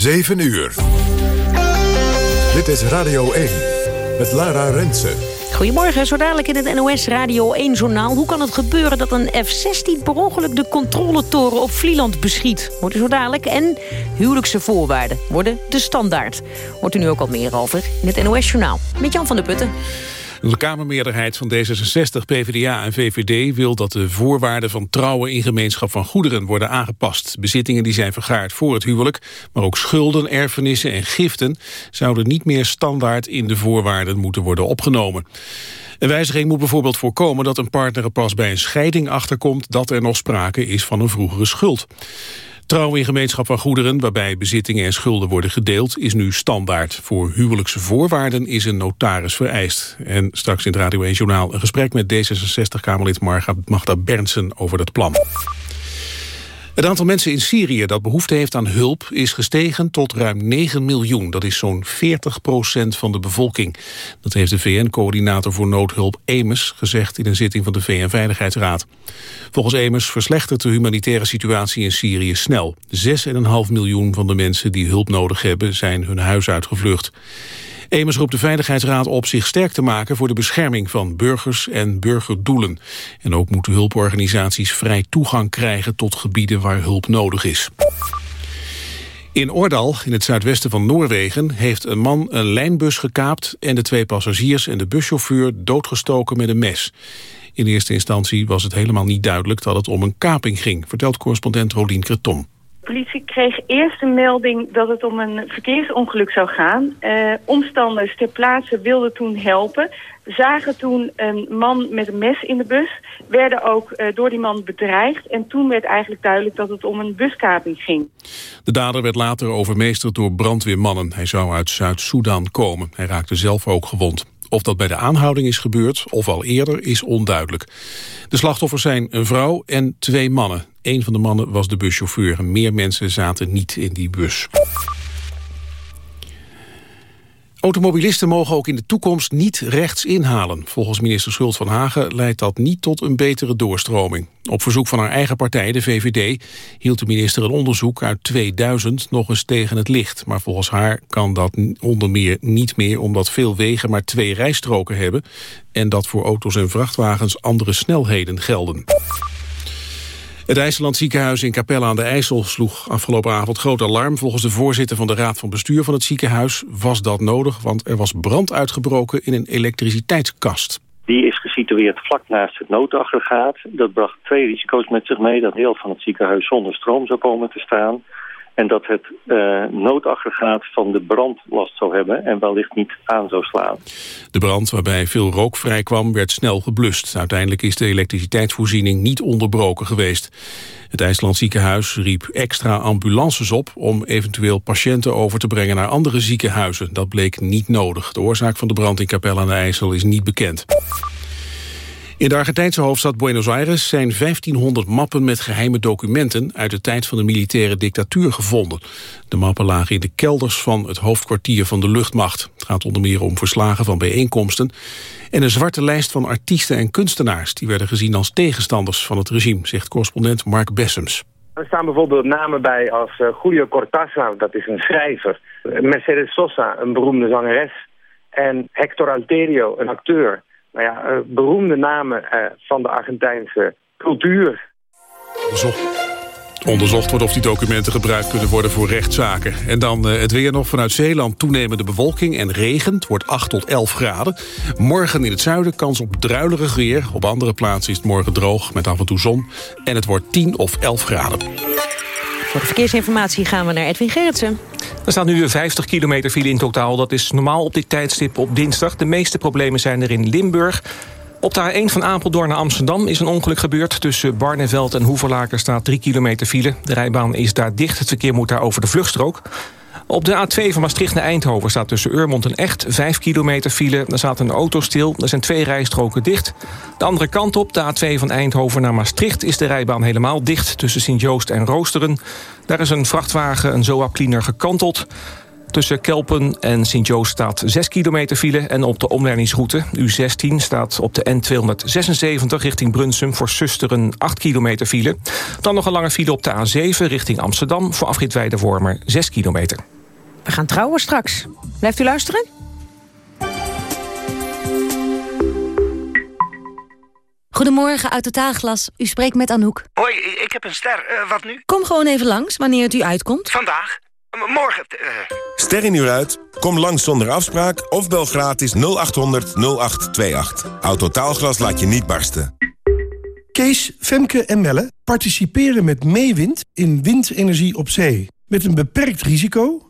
7 uur. Dit is Radio 1 met Lara Rensen. Goedemorgen, zo dadelijk in het NOS Radio 1-journaal. Hoe kan het gebeuren dat een F-16 per ongeluk de controletoren op Vlieland beschiet? Wordt u zo dadelijk. En huwelijkse voorwaarden worden de standaard. Wordt u nu ook al meer over in het NOS-journaal. Met Jan van der Putten. De Kamermeerderheid van D66, PvdA en VVD wil dat de voorwaarden van trouwen in gemeenschap van goederen worden aangepast. Bezittingen die zijn vergaard voor het huwelijk, maar ook schulden, erfenissen en giften zouden niet meer standaard in de voorwaarden moeten worden opgenomen. Een wijziging moet bijvoorbeeld voorkomen dat een partner er pas bij een scheiding achterkomt dat er nog sprake is van een vroegere schuld. Trouw in gemeenschap van goederen, waarbij bezittingen en schulden worden gedeeld, is nu standaard. Voor huwelijkse voorwaarden is een notaris vereist. En straks in het Radio 1 Journaal een gesprek met D66-Kamerlid Magda Bernsen over dat plan. Het aantal mensen in Syrië dat behoefte heeft aan hulp is gestegen tot ruim 9 miljoen. Dat is zo'n 40 procent van de bevolking. Dat heeft de VN-coördinator voor noodhulp Emes gezegd in een zitting van de VN-veiligheidsraad. Volgens Emes verslechtert de humanitaire situatie in Syrië snel. 6,5 miljoen van de mensen die hulp nodig hebben zijn hun huis uitgevlucht. Emers roept de Veiligheidsraad op zich sterk te maken voor de bescherming van burgers en burgerdoelen. En ook moeten hulporganisaties vrij toegang krijgen tot gebieden waar hulp nodig is. In Ordal, in het zuidwesten van Noorwegen, heeft een man een lijnbus gekaapt en de twee passagiers en de buschauffeur doodgestoken met een mes. In eerste instantie was het helemaal niet duidelijk dat het om een kaping ging, vertelt correspondent Rolien Kreton politie kreeg eerst een melding dat het om een verkeersongeluk zou gaan. Uh, omstanders ter plaatse wilden toen helpen. Zagen toen een man met een mes in de bus. Werden ook uh, door die man bedreigd. En toen werd eigenlijk duidelijk dat het om een buskaping ging. De dader werd later overmeesterd door brandweermannen. Hij zou uit Zuid-Soedan komen. Hij raakte zelf ook gewond. Of dat bij de aanhouding is gebeurd, of al eerder, is onduidelijk. De slachtoffers zijn een vrouw en twee mannen. Een van de mannen was de buschauffeur. Meer mensen zaten niet in die bus. Automobilisten mogen ook in de toekomst niet rechts inhalen. Volgens minister Schult van Hagen leidt dat niet tot een betere doorstroming. Op verzoek van haar eigen partij, de VVD, hield de minister een onderzoek uit 2000 nog eens tegen het licht. Maar volgens haar kan dat onder meer niet meer omdat veel wegen maar twee rijstroken hebben en dat voor auto's en vrachtwagens andere snelheden gelden. Het IJsland ziekenhuis in Capelle aan de IJssel sloeg afgelopen avond groot alarm. Volgens de voorzitter van de Raad van Bestuur van het ziekenhuis was dat nodig, want er was brand uitgebroken in een elektriciteitskast. Die is gesitueerd vlak naast het noodaggregaat. Dat bracht twee risico's met zich mee. Dat heel van het ziekenhuis zonder stroom zou komen te staan. En dat het uh, noodaggregaat van de brand last zou hebben en wellicht niet aan zou slaan. De brand, waarbij veel rook vrijkwam, werd snel geblust. Uiteindelijk is de elektriciteitsvoorziening niet onderbroken geweest. Het IJsland ziekenhuis riep extra ambulances op... om eventueel patiënten over te brengen naar andere ziekenhuizen. Dat bleek niet nodig. De oorzaak van de brand in Capelle aan de IJssel is niet bekend. In de Argentijnse hoofdstad Buenos Aires zijn 1500 mappen met geheime documenten uit de tijd van de militaire dictatuur gevonden. De mappen lagen in de kelders van het hoofdkwartier van de luchtmacht. Het gaat onder meer om verslagen van bijeenkomsten en een zwarte lijst van artiesten en kunstenaars. Die werden gezien als tegenstanders van het regime, zegt correspondent Mark Bessems. Er staan bijvoorbeeld namen bij als uh, Julio Cortázar, dat is een schrijver. Mercedes Sosa, een beroemde zangeres. En Hector Alterio, een acteur nou ja, eh, beroemde namen uh, van de Argentijnse cultuur. Onderzocht wordt of die documenten gebruikt kunnen worden voor rechtszaken. En dan uh, het weer nog vanuit Zeeland toenemende bewolking en regen. Het wordt 8 tot 11 graden. Morgen in het zuiden kans op druilerig weer. Op andere plaatsen is het morgen droog met af en toe zon. En het wordt 10 of 11 graden. Voor de verkeersinformatie gaan we naar Edwin Gerritsen. Er staat nu 50 kilometer file in totaal. Dat is normaal op dit tijdstip op dinsdag. De meeste problemen zijn er in Limburg. Op de A1 van Apeldoorn naar Amsterdam is een ongeluk gebeurd. Tussen Barneveld en Hoeverlaken staat 3 kilometer file. De rijbaan is daar dicht. Het verkeer moet daar over de vluchtstrook. Op de A2 van Maastricht naar Eindhoven staat tussen Urmond en Echt 5 kilometer file. Daar staat een auto stil, er zijn twee rijstroken dicht. De andere kant op, de A2 van Eindhoven naar Maastricht... is de rijbaan helemaal dicht tussen Sint-Joost en Roosteren. Daar is een vrachtwagen, een Zoa-cleaner, gekanteld. Tussen Kelpen en Sint-Joost staat 6 kilometer file... en op de omleidingsroute U16 staat op de N276 richting Brunsum... voor Susteren 8 kilometer file. Dan nog een lange file op de A7 richting Amsterdam... voor afrit Weidewormer 6 kilometer. We gaan trouwen straks. Blijft u luisteren? Goedemorgen, uit Totaalglas. U spreekt met Anouk. Hoi, ik heb een ster. Uh, wat nu? Kom gewoon even langs, wanneer het u uitkomt. Vandaag? M morgen? Uh... Ster in uur uit? Kom langs zonder afspraak of bel gratis 0800 0828. Autotaalglas laat je niet barsten. Kees, Femke en Melle participeren met Meewind in windenergie op zee. Met een beperkt risico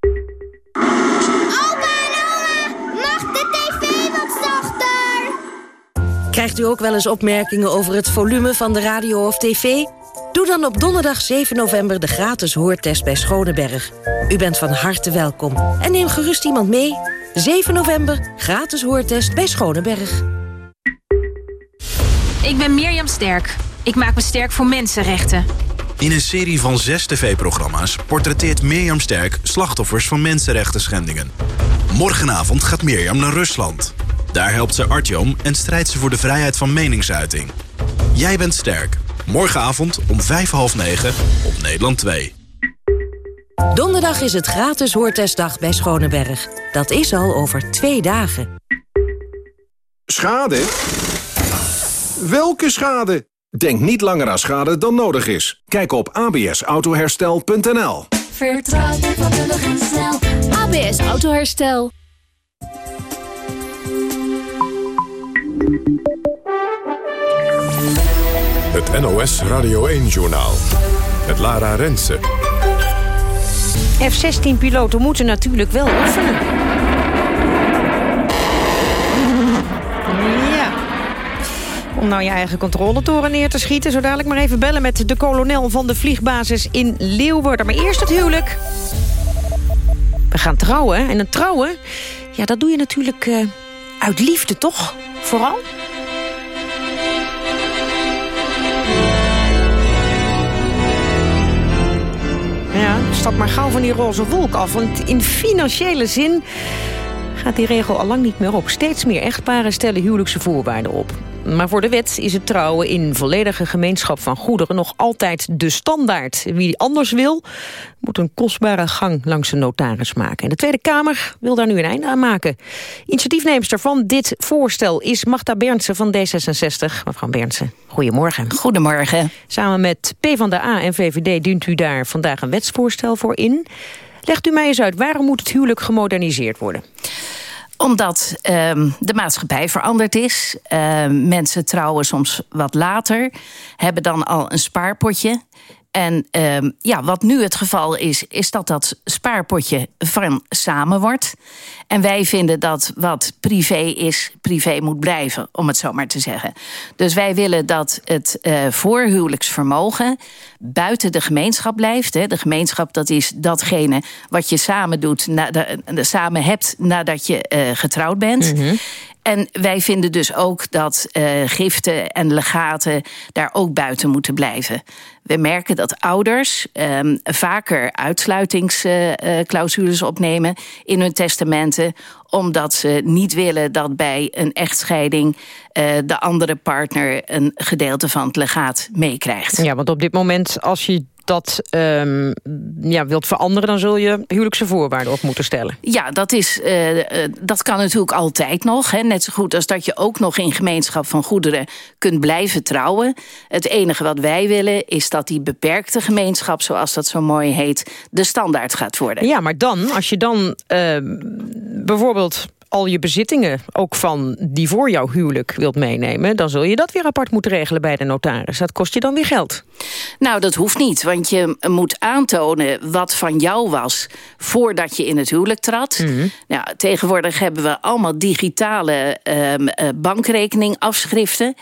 Krijgt u ook wel eens opmerkingen over het volume van de radio of tv? Doe dan op donderdag 7 november de gratis hoortest bij Schoneberg. U bent van harte welkom. En neem gerust iemand mee. 7 november, gratis hoortest bij Schoneberg. Ik ben Mirjam Sterk. Ik maak me sterk voor mensenrechten. In een serie van zes tv-programma's portretteert Mirjam Sterk slachtoffers van mensenrechten schendingen. Morgenavond gaat Mirjam naar Rusland. Daar helpt ze Artyom en strijdt ze voor de vrijheid van meningsuiting. Jij bent sterk. Morgenavond om vijf half negen op Nederland 2. Donderdag is het gratis hoortestdag bij Schoneberg. Dat is al over twee dagen. Schade? Welke schade? Denk niet langer aan schade dan nodig is. Kijk op absautoherstel.nl Vertrouw je vakkundig en snel. ABS Autoherstel. Het NOS Radio 1-journaal. Het Lara Rensen. F-16-piloten moeten natuurlijk wel oefenen. Ja. Om nou je eigen controletoren neer te schieten... zo dadelijk maar even bellen met de kolonel van de vliegbasis in Leeuwarden. Maar eerst het huwelijk. We gaan trouwen. En een trouwen, ja, dat doe je natuurlijk uh, uit liefde, toch? Vooral? Ja, stap maar gauw van die roze wolk af. Want in financiële zin gaat die regel al lang niet meer op. Steeds meer echtparen stellen huwelijkse voorwaarden op. Maar voor de wet is het trouwen in volledige gemeenschap van goederen... nog altijd de standaard. Wie anders wil, moet een kostbare gang langs een notaris maken. En de Tweede Kamer wil daar nu een einde aan maken. Initiatiefneemster van dit voorstel is Magda Berndsen van D66. Mevrouw Berndsen, goedemorgen. Goedemorgen. Samen met PvdA en VVD dient u daar vandaag een wetsvoorstel voor in. Legt u mij eens uit, waarom moet het huwelijk gemoderniseerd worden? Omdat um, de maatschappij veranderd is. Uh, mensen trouwen soms wat later. Hebben dan al een spaarpotje. En um, ja, wat nu het geval is, is dat dat spaarpotje van samen wordt. En wij vinden dat wat privé is, privé moet blijven, om het zo maar te zeggen. Dus wij willen dat het uh, voorhuwelijksvermogen buiten de gemeenschap blijft. Hè. De gemeenschap, dat is datgene wat je samen doet, na de, samen hebt nadat je uh, getrouwd bent. Mm -hmm. En wij vinden dus ook dat uh, giften en legaten daar ook buiten moeten blijven. We merken dat ouders um, vaker uitsluitingsclausules uh, opnemen in hun testamenten omdat ze niet willen dat bij een echtscheiding uh, de andere partner een gedeelte van het legaat meekrijgt. Ja, want op dit moment als je dat um, ja, wilt veranderen... dan zul je huwelijkse voorwaarden op moeten stellen. Ja, dat, is, uh, uh, dat kan natuurlijk altijd nog. Hè. Net zo goed als dat je ook nog in gemeenschap van goederen... kunt blijven trouwen. Het enige wat wij willen is dat die beperkte gemeenschap... zoals dat zo mooi heet, de standaard gaat worden. Ja, maar dan, als je dan uh, bijvoorbeeld al je bezittingen, ook van die voor jouw huwelijk, wilt meenemen... dan zul je dat weer apart moeten regelen bij de notaris. Dat kost je dan weer geld. Nou, dat hoeft niet, want je moet aantonen wat van jou was... voordat je in het huwelijk trad. Mhm. nou, tegenwoordig hebben we allemaal digitale um, bankrekeningafschriften.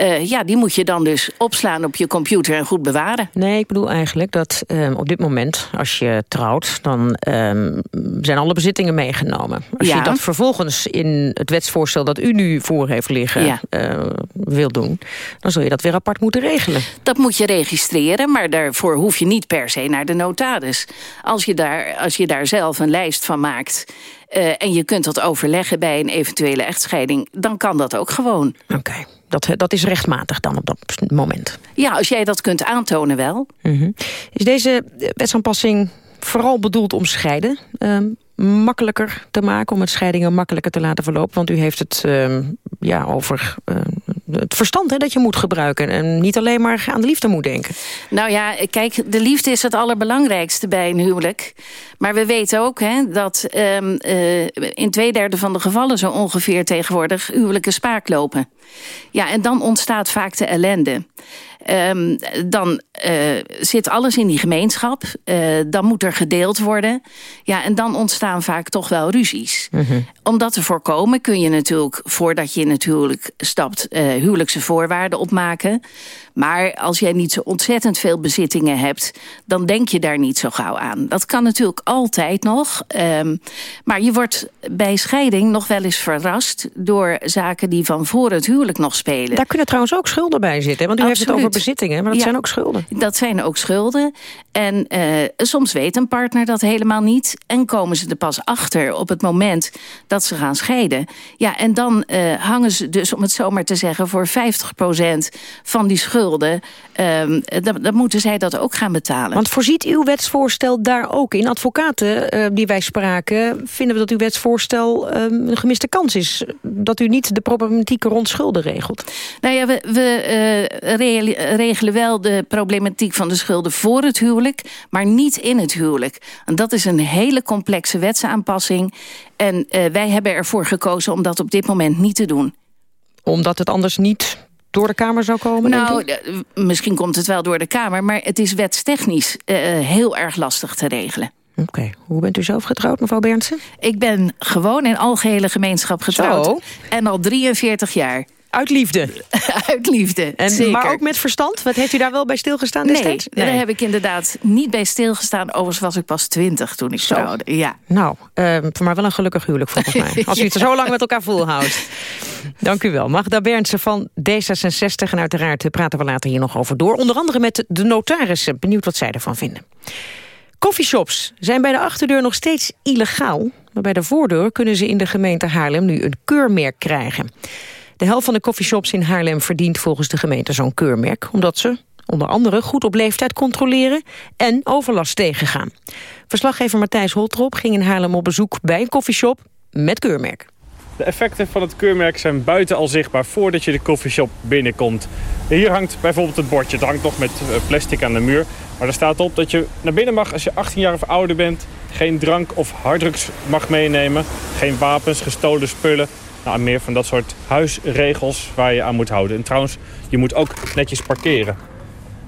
Uh, ja, die moet je dan dus opslaan op je computer en goed bewaren. Nee, ik bedoel eigenlijk dat um, op dit moment, als je trouwt... dan um, zijn alle bezittingen meegenomen. Als Ja. je dat vervolgens in het wetsvoorstel dat u nu voor heeft liggen... Ja. eh, wil doen, dan zul je dat weer apart moeten regelen. Dat moet je registreren, maar daarvoor hoef je niet per se naar de notaris. Als je daar, als je daar zelf een lijst van maakt... eh, en je kunt dat overleggen bij een eventuele echtscheiding... dan kan dat ook gewoon. Oké, dat, dat is rechtmatig dan op dat moment. Ja, als jij dat kunt aantonen wel. Mhm. Is deze wetsaanpassing vooral bedoeld om scheiden... ehm, makkelijker te maken, om het scheidingen makkelijker te laten verlopen? Want u heeft het ehm, ja, over ehm, het verstand hè, dat je moet gebruiken... en niet alleen maar aan de liefde moet denken. Nou ja, kijk, de liefde is het allerbelangrijkste bij een huwelijk. Maar we weten ook hè, dat ehm, eh, in twee derde van de gevallen... zo ongeveer tegenwoordig huwelijken spaak lopen. Ja, en dan ontstaat vaak de ellende. Ehm, dan eh, zit alles in die gemeenschap. Eh, dan moet er gedeeld worden. Ja, en dan ontstaan vaak toch wel ruzies. Om dat te voorkomen kun je natuurlijk, voordat je in het huwelijk stapt... eh, huwelijkse voorwaarden opmaken. Maar als jij niet zo ontzettend veel bezittingen hebt... dan denk je daar niet zo gauw aan. Dat kan natuurlijk altijd nog. ehm, maar je wordt bij scheiding nog wel eens verrast... door zaken die van voor het huwelijk nog spelen. Daar kunnen trouwens ook schulden bij zitten. Want u heeft het over Absoluut. bezittingen, maar dat Ja. zijn ook schulden. Dat zijn ook schulden. En eh, soms weet een partner dat helemaal niet. En komen ze er pas achter op het moment dat ze gaan scheiden. Ja, en dan eh, hangen ze dus, om het zo maar te zeggen... voor 50% van die schulden. Ehm, dan, dan moeten zij dat ook gaan betalen. Want voorziet uw wetsvoorstel daar ook in? Advocaten eh, die wij spraken, vinden we dat uw wetsvoorstel eh, een gemiste kans is. Dat u niet de problematiek rond schulden regelt. Nou ja, we, we eh, regelen wel de problematiek van de schulden voor het huwelijk, maar niet in het huwelijk. En dat is een hele complexe wetsaanpassing. En eh, wij hebben ervoor gekozen om dat op dit moment niet te doen. Omdat het anders niet door de Kamer zou komen? Nou, eh, misschien komt het wel door de Kamer, maar het is wetstechnisch eh, heel erg lastig te regelen. Oké, hoe bent u zelf getrouwd, mevrouw Berndsen? Ik ben gewoon in algehele gemeenschap getrouwd. Zo. En al 43 jaar. Uit liefde? Uit liefde, En, zeker. Maar ook met verstand? Wat heeft u daar wel bij stilgestaan Nee, destijds? daar heb ik inderdaad niet bij stilgestaan. Overigens was ik pas 20 toen ik Zo. trouwde. Ja. Nou, eh, voor mij wel een gelukkig huwelijk volgens mij. Als u het zo lang met elkaar volhoudt. Dank u wel. Magda Berndsen van D66. En uiteraard praten we later hier nog over door. Onder andere met de notarissen. Benieuwd wat zij ervan vinden. Coffeeshops zijn bij de achterdeur nog steeds illegaal. Maar bij de voordeur kunnen ze in de gemeente Haarlem nu een keurmerk krijgen. De helft van de coffeeshops in Haarlem verdient volgens de gemeente zo'n keurmerk. Omdat ze onder andere goed op leeftijd controleren en overlast tegengaan. Verslaggever Matthijs Holtrop ging in Haarlem op bezoek bij een coffeeshop met keurmerk. De effecten van het keurmerk zijn buiten al zichtbaar voordat je de coffeeshop binnenkomt. Hier hangt bijvoorbeeld het bordje. Het hangt nog met eh, plastic aan de muur. Maar er staat op dat je naar binnen mag als je 18 jaar of ouder bent. Geen drank of harddrugs mag meenemen. Geen wapens, gestolen spullen. Nou, meer van dat soort huisregels waar je aan moet houden. En trouwens, je moet ook netjes parkeren.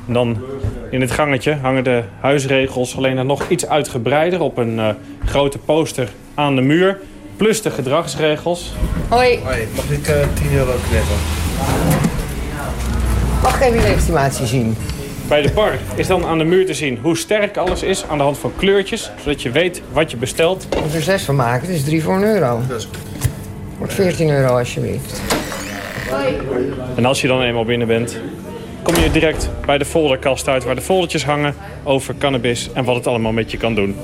En dan in het gangetje hangen de huisregels alleen dan nog iets uitgebreider... op een eh, grote poster aan de muur. Plus de gedragsregels. Hoi. Hoi, mag ik eh 10 euro knippen? Mag ik even je legitimatie zien? Bij de bar is dan aan de muur te zien hoe sterk alles is aan de hand van kleurtjes, zodat je weet wat je bestelt. Als er zes van maken, het is drie voor een euro. Dat is goed. Wordt 14 euro alsjeblieft. En als je dan eenmaal binnen bent, kom je direct bij de folderkast uit waar de foldertjes hangen over cannabis en wat het allemaal met je kan doen.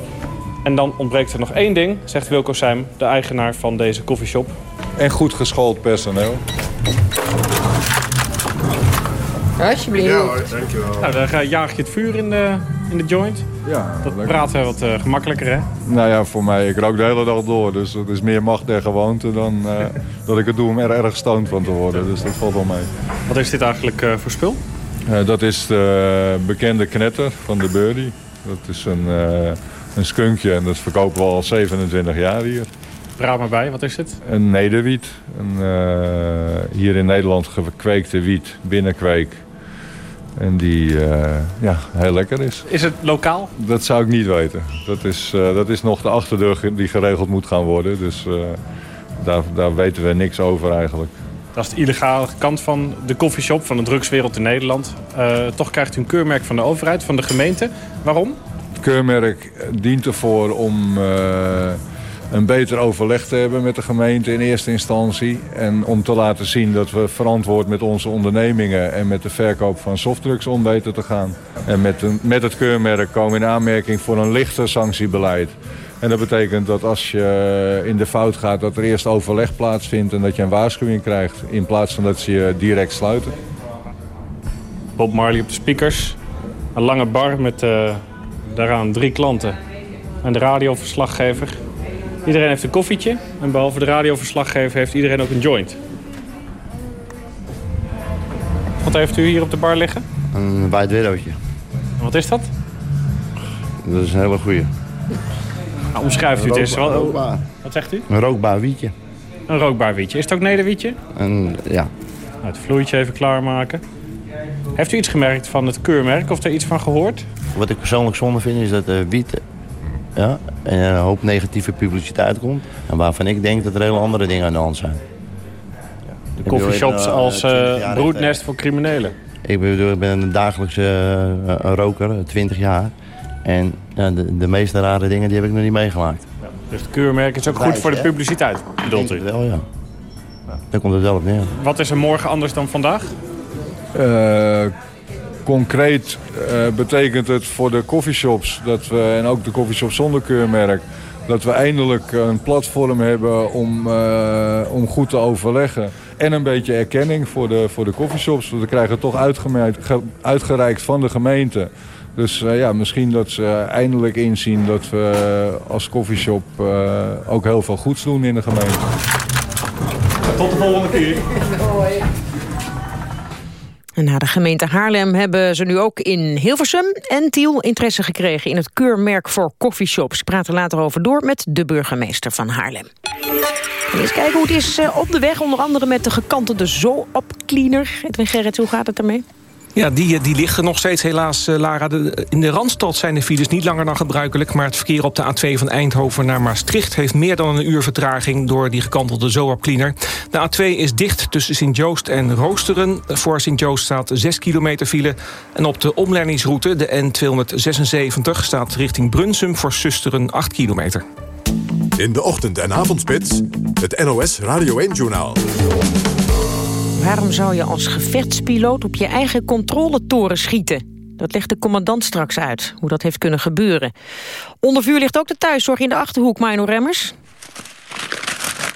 En dan ontbreekt er nog één ding, zegt Wilco Seim, de eigenaar van deze koffieshop. En goed geschoold personeel. Alsjeblieft. Ja hoor, dankjewel. Nou, dan ga- jaag je het vuur in de, in de joint. Ja, Dat lekker. praten wat eh, gemakkelijker, hè? Nou ja, voor mij, ik rook de hele dag door. Dus het is meer macht en gewoonte dan eh, dat ik het doe om er erg stoned van te worden. Dus dat valt wel mee. Wat is dit eigenlijk eh, voor spul? Dat is de bekende knetter van de Birdie. Dat is een, een skunkje en dat verkopen we al 27 jaar hier. Praat maar bij, wat is het? Een nederwiet. Een, hier in Nederland gekweekte wiet, binnenkweek. En die eh, ja, heel lekker is. Is het lokaal? Dat zou ik niet weten. Dat is, eh, dat is nog de achterdeur die geregeld moet gaan worden. Dus daar, daar weten we niks over eigenlijk. Dat is de illegale kant van de koffieshop, van de drugswereld in Nederland. toch krijgt u een keurmerk van de overheid, van de gemeente. Waarom? Het keurmerk dient ervoor om een beter overleg te hebben met de gemeente in eerste instantie. En om te laten zien dat we verantwoord met onze ondernemingen en met de verkoop van softdrugs om weten te gaan. En met, met het keurmerk komen in aanmerking voor een lichter sanctiebeleid. En dat betekent dat als je in de fout gaat, dat er eerst overleg plaatsvindt en dat je een waarschuwing krijgt. In plaats van dat ze je direct sluiten. Bob Marley op de speakers. Een lange bar met uh, daaraan drie klanten. En de radioverslaggever. Iedereen heeft een koffietje. En behalve de radioverslaggever heeft iedereen ook een joint. Wat heeft u hier op de bar liggen? Een white widowtje. Wat is dat? Dat is een hele goeie. Nou, omschrijft u het eens. Wat, wat zegt u? Een rookbaar wietje. Een rookbaar wietje. Is het ook nederwietje? Een, ja. Nou, het vloeitje even klaarmaken. Heeft u iets gemerkt van het keurmerk of er iets van gehoord? Wat ik persoonlijk zonde vind is dat de wiet ja, en een hoop negatieve publiciteit komt. En waarvan ik denk dat er hele andere dingen aan de hand zijn. De coffeeshops als uh, broednest voor criminelen. Ik, bedoel, ik ben een dagelijkse uh, roker, 20 jaar. En de, de, meeste rare dingen die heb ik nog niet meegemaakt. Ja, dus het keurmerk is ook goed voor de publiciteit, bedoelt u? wel, ja. Daar komt het wel op neer. Wat is er morgen anders dan vandaag? Concreet uh, betekent het voor de coffeeshops dat we, en ook de coffeeshops zonder keurmerk... dat we eindelijk een platform hebben om, uh, om goed te overleggen. En een beetje erkenning voor de, voor de coffeeshops. We krijgen toch uitgereikt van de gemeente. Dus uh, ja, misschien dat ze eindelijk inzien dat we als coffeeshop ook heel veel goeds doen in de gemeente. Tot de volgende keer. En na de gemeente Haarlem hebben ze nu ook in Hilversum en Tiel interesse gekregen in het keurmerk voor coffeeshops. We praten later over door met de burgemeester van Haarlem. eens kijken hoe het is eh, op de weg, onder andere met de gekantelde zo-op cleaner. Edwin Gerrit, hoe gaat het ermee? Ja, die, die liggen nog steeds helaas, uh, Lara. In de Randstad zijn de files niet langer dan gebruikelijk... maar het verkeer op de A2 van Eindhoven naar Maastricht... heeft meer dan een uur vertraging door die gekantelde Zoap Cleaner. De A2 is dicht tussen Sint-Joost en Roosteren. Voor Sint-Joost staat 6 kilometer file. En op de omleidingsroute, de N276, staat richting Brunsum... voor Susteren 8 kilometer. In de ochtend- en avondspits, het NOS Radio 1-journaal. Waarom zou je als gevechtspiloot op je eigen controletoren schieten? Dat legt de commandant straks uit, hoe dat heeft kunnen gebeuren. Onder vuur ligt ook de thuiszorg in de Achterhoek, Mino Remmers.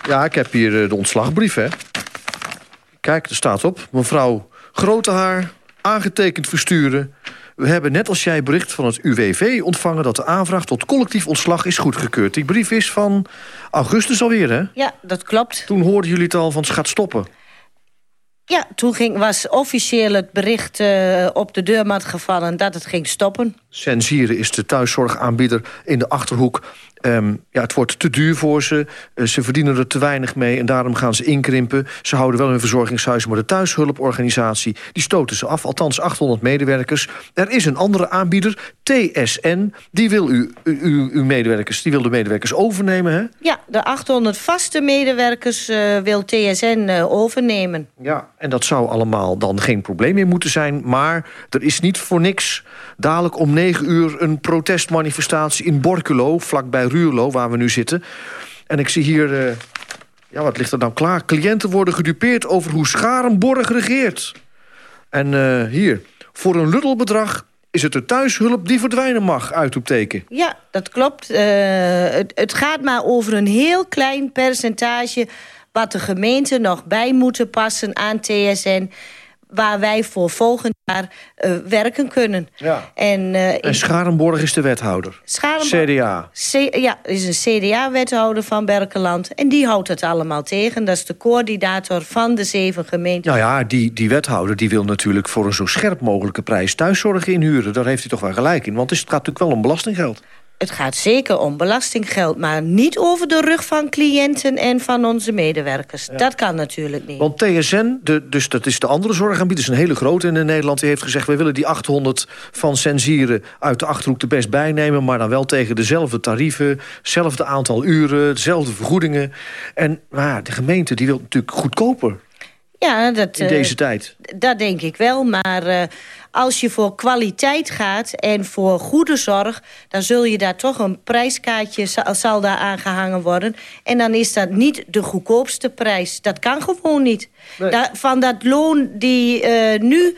Ja, ik heb hier eh, de ontslagbrief, hè. Kijk, er staat op. Mevrouw Grote Haar, aangetekend versturen. We hebben net als jij bericht van het UWV ontvangen... dat de aanvraag tot collectief ontslag is goedgekeurd. Die brief is van augustus alweer, hè? Ja, dat klopt. Toen hoorden jullie het al van het gaat stoppen. Ja, toen ging, was officieel het bericht uh, op de deurmat gevallen dat het ging stoppen. Sensieren is de thuiszorgaanbieder in de Achterhoek. Um, ja, het wordt te duur voor ze. Uh, ze verdienen er te weinig mee en daarom gaan ze inkrimpen. Ze houden wel hun verzorgingshuis, maar de thuishulporganisatie... die stoten ze af, althans 800 medewerkers. Er is een andere aanbieder, TSN. Die wil u, u, uw medewerkers, die wil de medewerkers overnemen, hè? Ja, de 800 vaste medewerkers uh, wil TSN uh, overnemen. Ja, en dat zou allemaal dan geen probleem meer moeten zijn. Maar er is niet voor niks dadelijk om 9 uur... een protestmanifestatie in Borculo, vlakbij Ruurlo, waar we nu zitten. En ik zie hier... Uh, ja, wat ligt er dan klaar? Cliënten worden gedupeerd over hoe Scharenborg regeert. En uh, hier, voor een luttelbedrag is het de thuishulp die verdwijnen mag, uitroepteken. Ja, dat klopt. Uh, het, het gaat maar over een heel klein percentage... wat de gemeente nog bij moeten passen aan TSN waar wij voor volgend jaar uh, werken kunnen. Ja. En, uh, en Scharenborg is de wethouder? Scharenborg, CDA? C ja, is een CDA-wethouder van Berkeland. En die houdt het allemaal tegen. Dat is de coördinator van de zeven gemeenten. Nou ja, die, die wethouder die wil natuurlijk voor een zo scherp mogelijke prijs thuiszorg inhuren. Daar heeft hij toch wel gelijk in, want het gaat natuurlijk wel om belastinggeld. Het gaat zeker om belastinggeld, maar niet over de rug van cliënten en van onze medewerkers. Dat kan natuurlijk niet. Want TSN, de, dus dat is de andere zorgaanbieder, is een hele grote in Nederland... die heeft gezegd, we willen die 800 van Sensieren uit de Achterhoek er best bijnemen... maar dan wel tegen dezelfde tarieven, hetzelfde aantal uren, dezelfde vergoedingen. En maar, de gemeente die wil natuurlijk goedkoper ja, dat, in deze uh, tijd. Dat denk ik wel, maar uh, als je voor kwaliteit gaat en voor goede zorg... dan zul je daar toch een prijskaartje zal, daar aangehangen worden. En dan is dat niet de goedkoopste prijs. Dat kan gewoon niet. Nee. Da van dat loon die uh, nu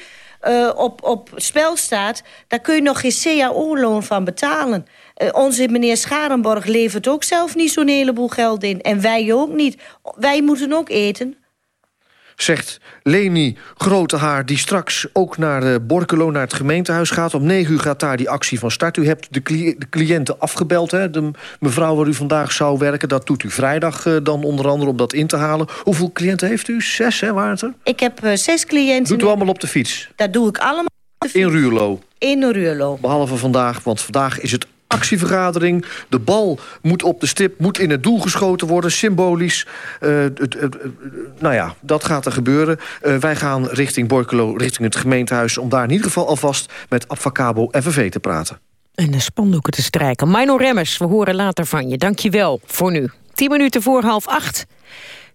op, op spel staat... daar kun je nog geen cao-loon van betalen. onze meneer Scharenborg levert ook zelf niet zo'n heleboel geld in. En wij ook niet. Wij moeten ook eten zegt Leni Grotehaar... die straks ook naar uh, Borkelo, naar het gemeentehuis gaat. Om 9 uur gaat daar die actie van start. U hebt de, cli de cliënten afgebeld, hè? de mevrouw waar u vandaag zou werken. Dat doet u vrijdag uh, dan onder andere om dat in te halen. Hoeveel cliënten heeft u? Zes, hè, waren het er? Ik heb uh, zes cliënten. Doet u allemaal op de fiets? Dat doe ik allemaal op de fiets. In Ruurlo? In Ruurlo. Behalve vandaag, want vandaag is het actievergadering. De bal moet op de stip, moet in het doel geschoten worden, symbolisch. Uh, nou ja, dat gaat er gebeuren. Uh, wij gaan richting Borkelo, richting het gemeentehuis... om daar in ieder geval alvast met Abfacabo FNV te praten. En de spandoeken te strijken. Mino Remmers, we horen later van je. Dank je wel voor nu. Tien minuten voor half acht.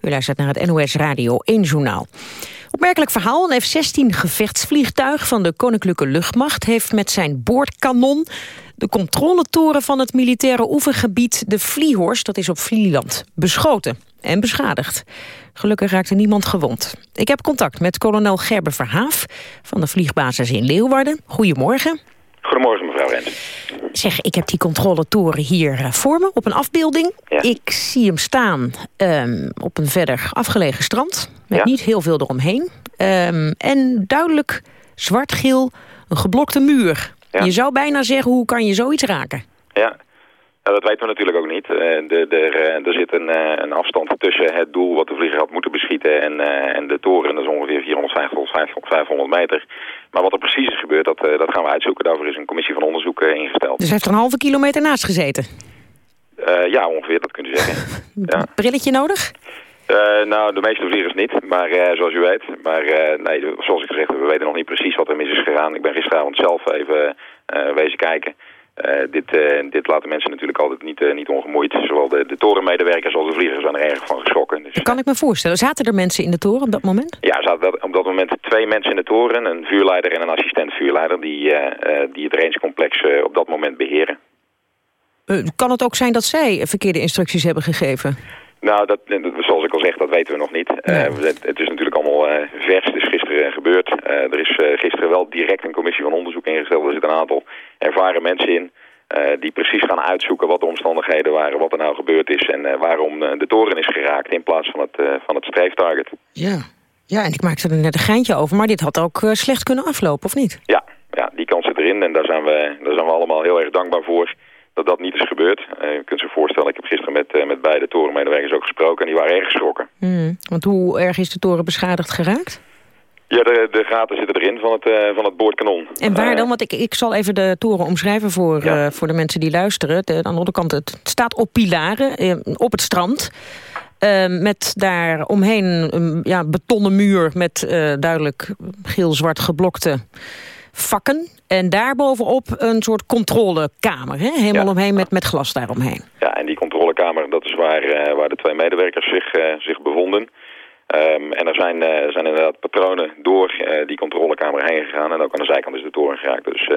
U luistert naar het NOS Radio 1 Journaal. Opmerkelijk verhaal. Een F-16-gevechtsvliegtuig van de Koninklijke Luchtmacht... heeft met zijn boordkanon de controletoren van het militaire oefengebied de Vliehorst... dat is op Vlieland, beschoten en beschadigd. Gelukkig raakte niemand gewond. Ik heb contact met kolonel Gerber Verhaaf van de vliegbasis in Leeuwarden. Goedemorgen. Goedemorgen, mevrouw Rens. Zeg, ik heb die controletoren hier voor me op een afbeelding. Ja. Ik zie hem staan um, op een verder afgelegen strand. Met ja. niet heel veel eromheen. Um, en duidelijk zwart-geel een geblokte muur. Ja. Je zou bijna zeggen, hoe kan je zoiets raken? Ja, nou, dat weten we natuurlijk ook niet. De, de, er zit een, een, afstand tussen het doel wat de vlieger had moeten beschieten en, en de toren. Dat is ongeveer 450 tot 500 meter. Maar wat er precies is gebeurd, dat, dat gaan we uitzoeken. Daarvoor is een commissie van onderzoek ingesteld. Dus hij heeft er een halve kilometer naast gezeten? Uh, ja, ongeveer, dat kunt u zeggen. ja. Brilletje nodig? Uh, nou, de meeste vliegers niet, maar uh, zoals u weet. Maar uh, nee, zoals ik gezegd heb, we weten nog niet precies wat er mis is gegaan. Ik ben gisteravond zelf even wezen kijken. dit, dit laten mensen natuurlijk altijd niet, niet ongemoeid. Zowel de, de torenmedewerkers als de vliegers zijn er erg van geschrokken. Dus, dat kan ik me voorstellen. Zaten er mensen in de toren op dat moment? Ja, er zaten op dat moment twee mensen in de toren. Een vuurleider en een assistent vuurleider die, die het rangecomplex op dat moment beheren. kan het ook zijn dat zij verkeerde instructies hebben gegeven? Nou, dat, zoals weten we nog niet. Uh, het, het, is natuurlijk allemaal uh, vers, het is gisteren gebeurd. Uh, er is gisteren wel direct een commissie van onderzoek ingesteld. Er zitten een aantal ervaren mensen in die precies gaan uitzoeken wat de omstandigheden waren, wat er nou gebeurd is en waarom de toren is geraakt in plaats van het, van het streeftarget. Ja. ja, en ik maakte er net een geintje over, maar dit had ook slecht kunnen aflopen, of niet? Ja, ja, die kans zit erin en daar zijn we, daar zijn we allemaal heel erg dankbaar voor dat dat niet is gebeurd. Uh, je kunt zich voorstellen, ik heb gisteren met, uh, met beide torenmedewerkers ook gesproken... en die waren erg geschrokken. Mm, want hoe erg is de toren beschadigd geraakt? Ja, de, de gaten zitten erin van het, uh, van het boordkanon. En waar dan? Want ik, ik zal even de toren omschrijven voor, ja. voor de mensen die luisteren. De, aan de andere kant, het staat op pilaren op het strand... met daar omheen een ja, betonnen muur met duidelijk geel-zwart geblokte vakken. En daarbovenop een soort controlekamer. Hè? Helemaal ja. omheen met, met glas daaromheen. Ja, en die controlekamer, dat is waar, uh, waar de twee medewerkers zich, uh, zich bevonden. Um, en er zijn, uh, zijn inderdaad patronen door die controlekamer heen gegaan. En ook aan de zijkant is de toren geraakt. Dus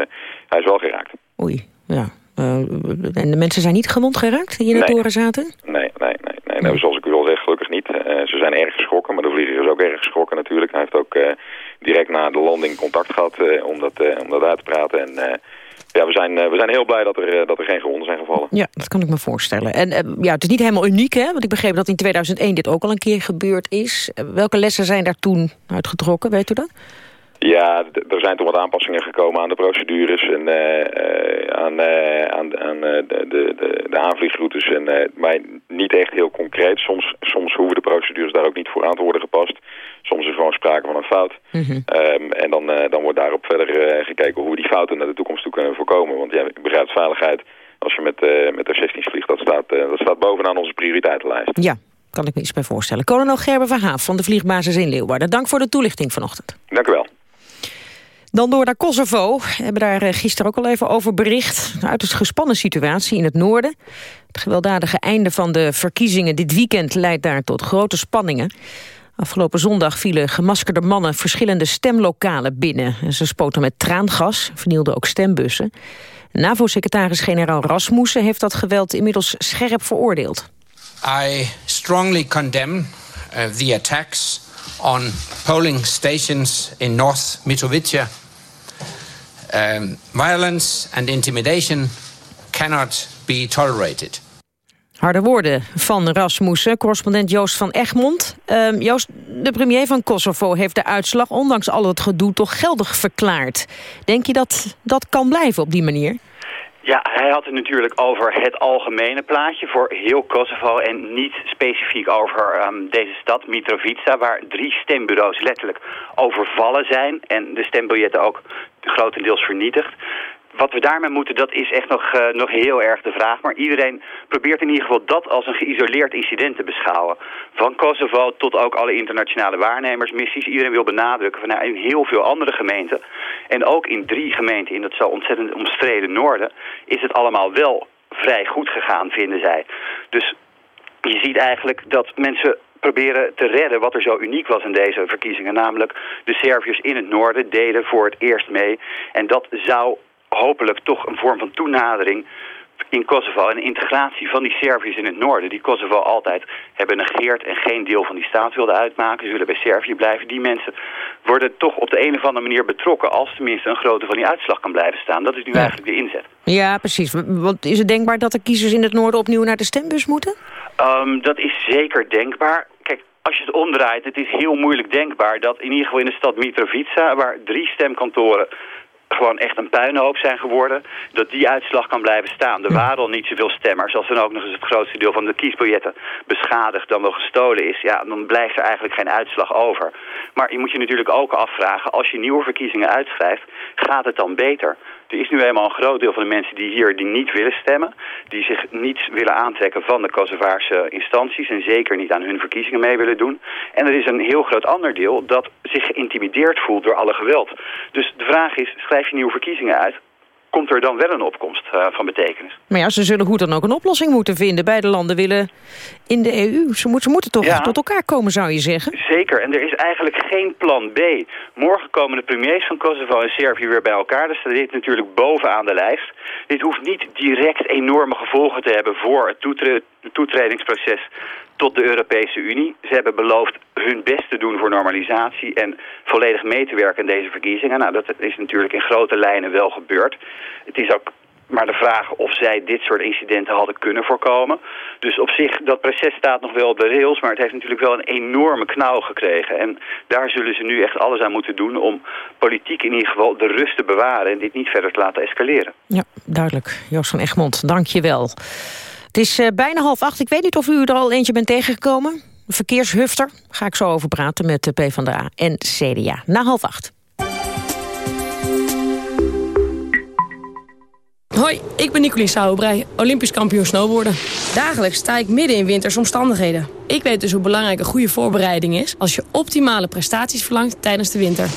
hij is wel geraakt. Oei, ja. en de mensen zijn niet gewond geraakt die in de nee. toren zaten? Nee, nee, nee. nee, nee. Zoals ik u al zeg, gelukkig niet. ze zijn erg geschrokken, maar de vlieger is ook erg geschrokken natuurlijk. Hij heeft ook direct na de landing contact gehad uh, om, dat, uh, om dat uit te praten. En uh, ja, we zijn, we zijn heel blij dat er, dat er geen gewonden zijn gevallen. Ja, dat kan ik me voorstellen. En ja, het is niet helemaal uniek, hè? Want ik begreep dat in 2001 dit ook al een keer gebeurd is. welke lessen zijn daar toen uitgetrokken, weet u dat? Ja, er zijn toch wat aanpassingen gekomen aan de procedures en uh, aan, uh, aan, aan de, de, de, de aanvliegroutes. En, maar niet echt heel concreet. Soms, soms hoeven de procedures daar ook niet voor aan te worden gepast. Soms is er gewoon sprake van een fout. Mm -hmm. um, en dan, dan wordt daarop verder gekeken hoe we die fouten naar de toekomst toe kunnen voorkomen. Want ja, veiligheid als je met, uh, met F-16's vliegt, dat staat, dat staat bovenaan onze prioriteitenlijst. Ja, kan ik me iets bij voorstellen. Kolonel Gerber van Haaf van de vliegbasis in Leeuwarden. Dank voor de toelichting vanochtend. Dank u wel. Dan door naar Kosovo. We hebben daar gisteren ook al even over bericht. Een uiterst gespannen situatie in het noorden. Het gewelddadige einde van de verkiezingen dit weekend leidt daar tot grote spanningen. Afgelopen zondag vielen gemaskerde mannen verschillende stemlokalen binnen. Ze spoten met traangas, vernielden ook stembussen. NAVO-secretaris-generaal Rasmussen heeft dat geweld inmiddels scherp veroordeeld. I strongly condemn uh, the attacks on polling stations in North Mitrovica. Um, violence and intimidation cannot be tolerated. Harde woorden van Rasmussen, correspondent Joost van Egmond. Uh, Joost, de premier van Kosovo heeft de uitslag, ondanks al het gedoe, toch geldig verklaard. Denk je dat dat kan blijven op die manier? Ja, hij had het natuurlijk over het algemene plaatje voor heel Kosovo... en niet specifiek over um, deze stad, Mitrovica... waar drie stembureaus letterlijk overvallen zijn... en de stembiljetten ook grotendeels vernietigd wat we daarmee moeten, dat is echt nog, uh, nog heel erg de vraag. Maar iedereen probeert in ieder geval dat als een geïsoleerd incident te beschouwen. Van Kosovo tot ook alle internationale waarnemersmissies. Iedereen wil benadrukken van nou, in heel veel andere gemeenten. En ook in drie gemeenten in dat zo ontzettend omstreden noorden... is het allemaal wel vrij goed gegaan, vinden zij. Dus je ziet eigenlijk dat mensen proberen te redden wat er zo uniek was in deze verkiezingen. Namelijk de Serviërs in het noorden deden voor het eerst mee. En dat zou hopelijk toch een vorm van toenadering in Kosovo en integratie van die Serviërs in het noorden... die Kosovo altijd hebben negeerd en geen deel van die staat wilden uitmaken. Ze willen bij Servië blijven. Die mensen worden toch op de een of andere manier betrokken... als tenminste een grote van die uitslag kan blijven staan. Dat is nu eigenlijk de inzet. Ja, precies. Want is het denkbaar dat de kiezers in het noorden opnieuw naar de stembus moeten? Um, dat is zeker denkbaar. Kijk, als je het omdraait, het is heel moeilijk denkbaar... dat in ieder geval in de stad Mitrovica, waar drie stemkantoren gewoon echt een puinhoop zijn geworden, dat die uitslag kan blijven staan. Er waren al niet zoveel stemmers. Als dan ook nog eens het grootste deel van de kiesbiljetten beschadigd dan wel gestolen is, ja, dan blijft er eigenlijk geen uitslag over. Maar je moet je natuurlijk ook afvragen, als je nieuwe verkiezingen uitschrijft, gaat het dan beter? Er is nu eenmaal een groot deel van de mensen die hier die niet willen stemmen. Die zich niet willen aantrekken van de Kosovaarse instanties. En zeker niet aan hun verkiezingen mee willen doen. En er is een heel groot ander deel dat zich geïntimideerd voelt door alle geweld. Dus de vraag is, schrijf je nieuwe verkiezingen uit komt er dan wel een opkomst uh, van betekenis. Maar ja, ze zullen goed dan ook een oplossing moeten vinden. Beide landen willen in de EU. Ze, moet, ze moeten toch ja, tot elkaar komen, zou je zeggen? Zeker, en er is eigenlijk geen plan B. Morgen komen de premiers van Kosovo en Servië weer bij elkaar. Dus dat dit natuurlijk bovenaan de lijst. Dit hoeft niet direct enorme gevolgen te hebben voor het toetre toetredingsproces tot de Europese Unie. Ze hebben beloofd hun best te doen voor normalisatie en volledig mee te werken in deze verkiezingen. Nou, dat is natuurlijk in grote lijnen wel gebeurd. Het is ook maar de vraag of zij dit soort incidenten hadden kunnen voorkomen. Dus op zich, dat proces staat nog wel op de rails... maar het heeft natuurlijk wel een enorme knauw gekregen. En daar zullen ze nu echt alles aan moeten doen... om politiek in ieder geval de rust te bewaren... en dit niet verder te laten escaleren. Ja, duidelijk. Joost van Egmond, dank je wel. Het is uh, bijna half acht. Ik weet niet of u er al eentje bent tegengekomen. Verkeershufter. Ga ik zo over praten met de PvdA en CDA. Na half acht. Hoi, ik ben Nicolien Sauerbrei, Olympisch kampioen snowboarden. Dagelijks sta ik midden in wintersomstandigheden. Ik weet dus hoe belangrijk een goede voorbereiding is... als je optimale prestaties verlangt tijdens de winter.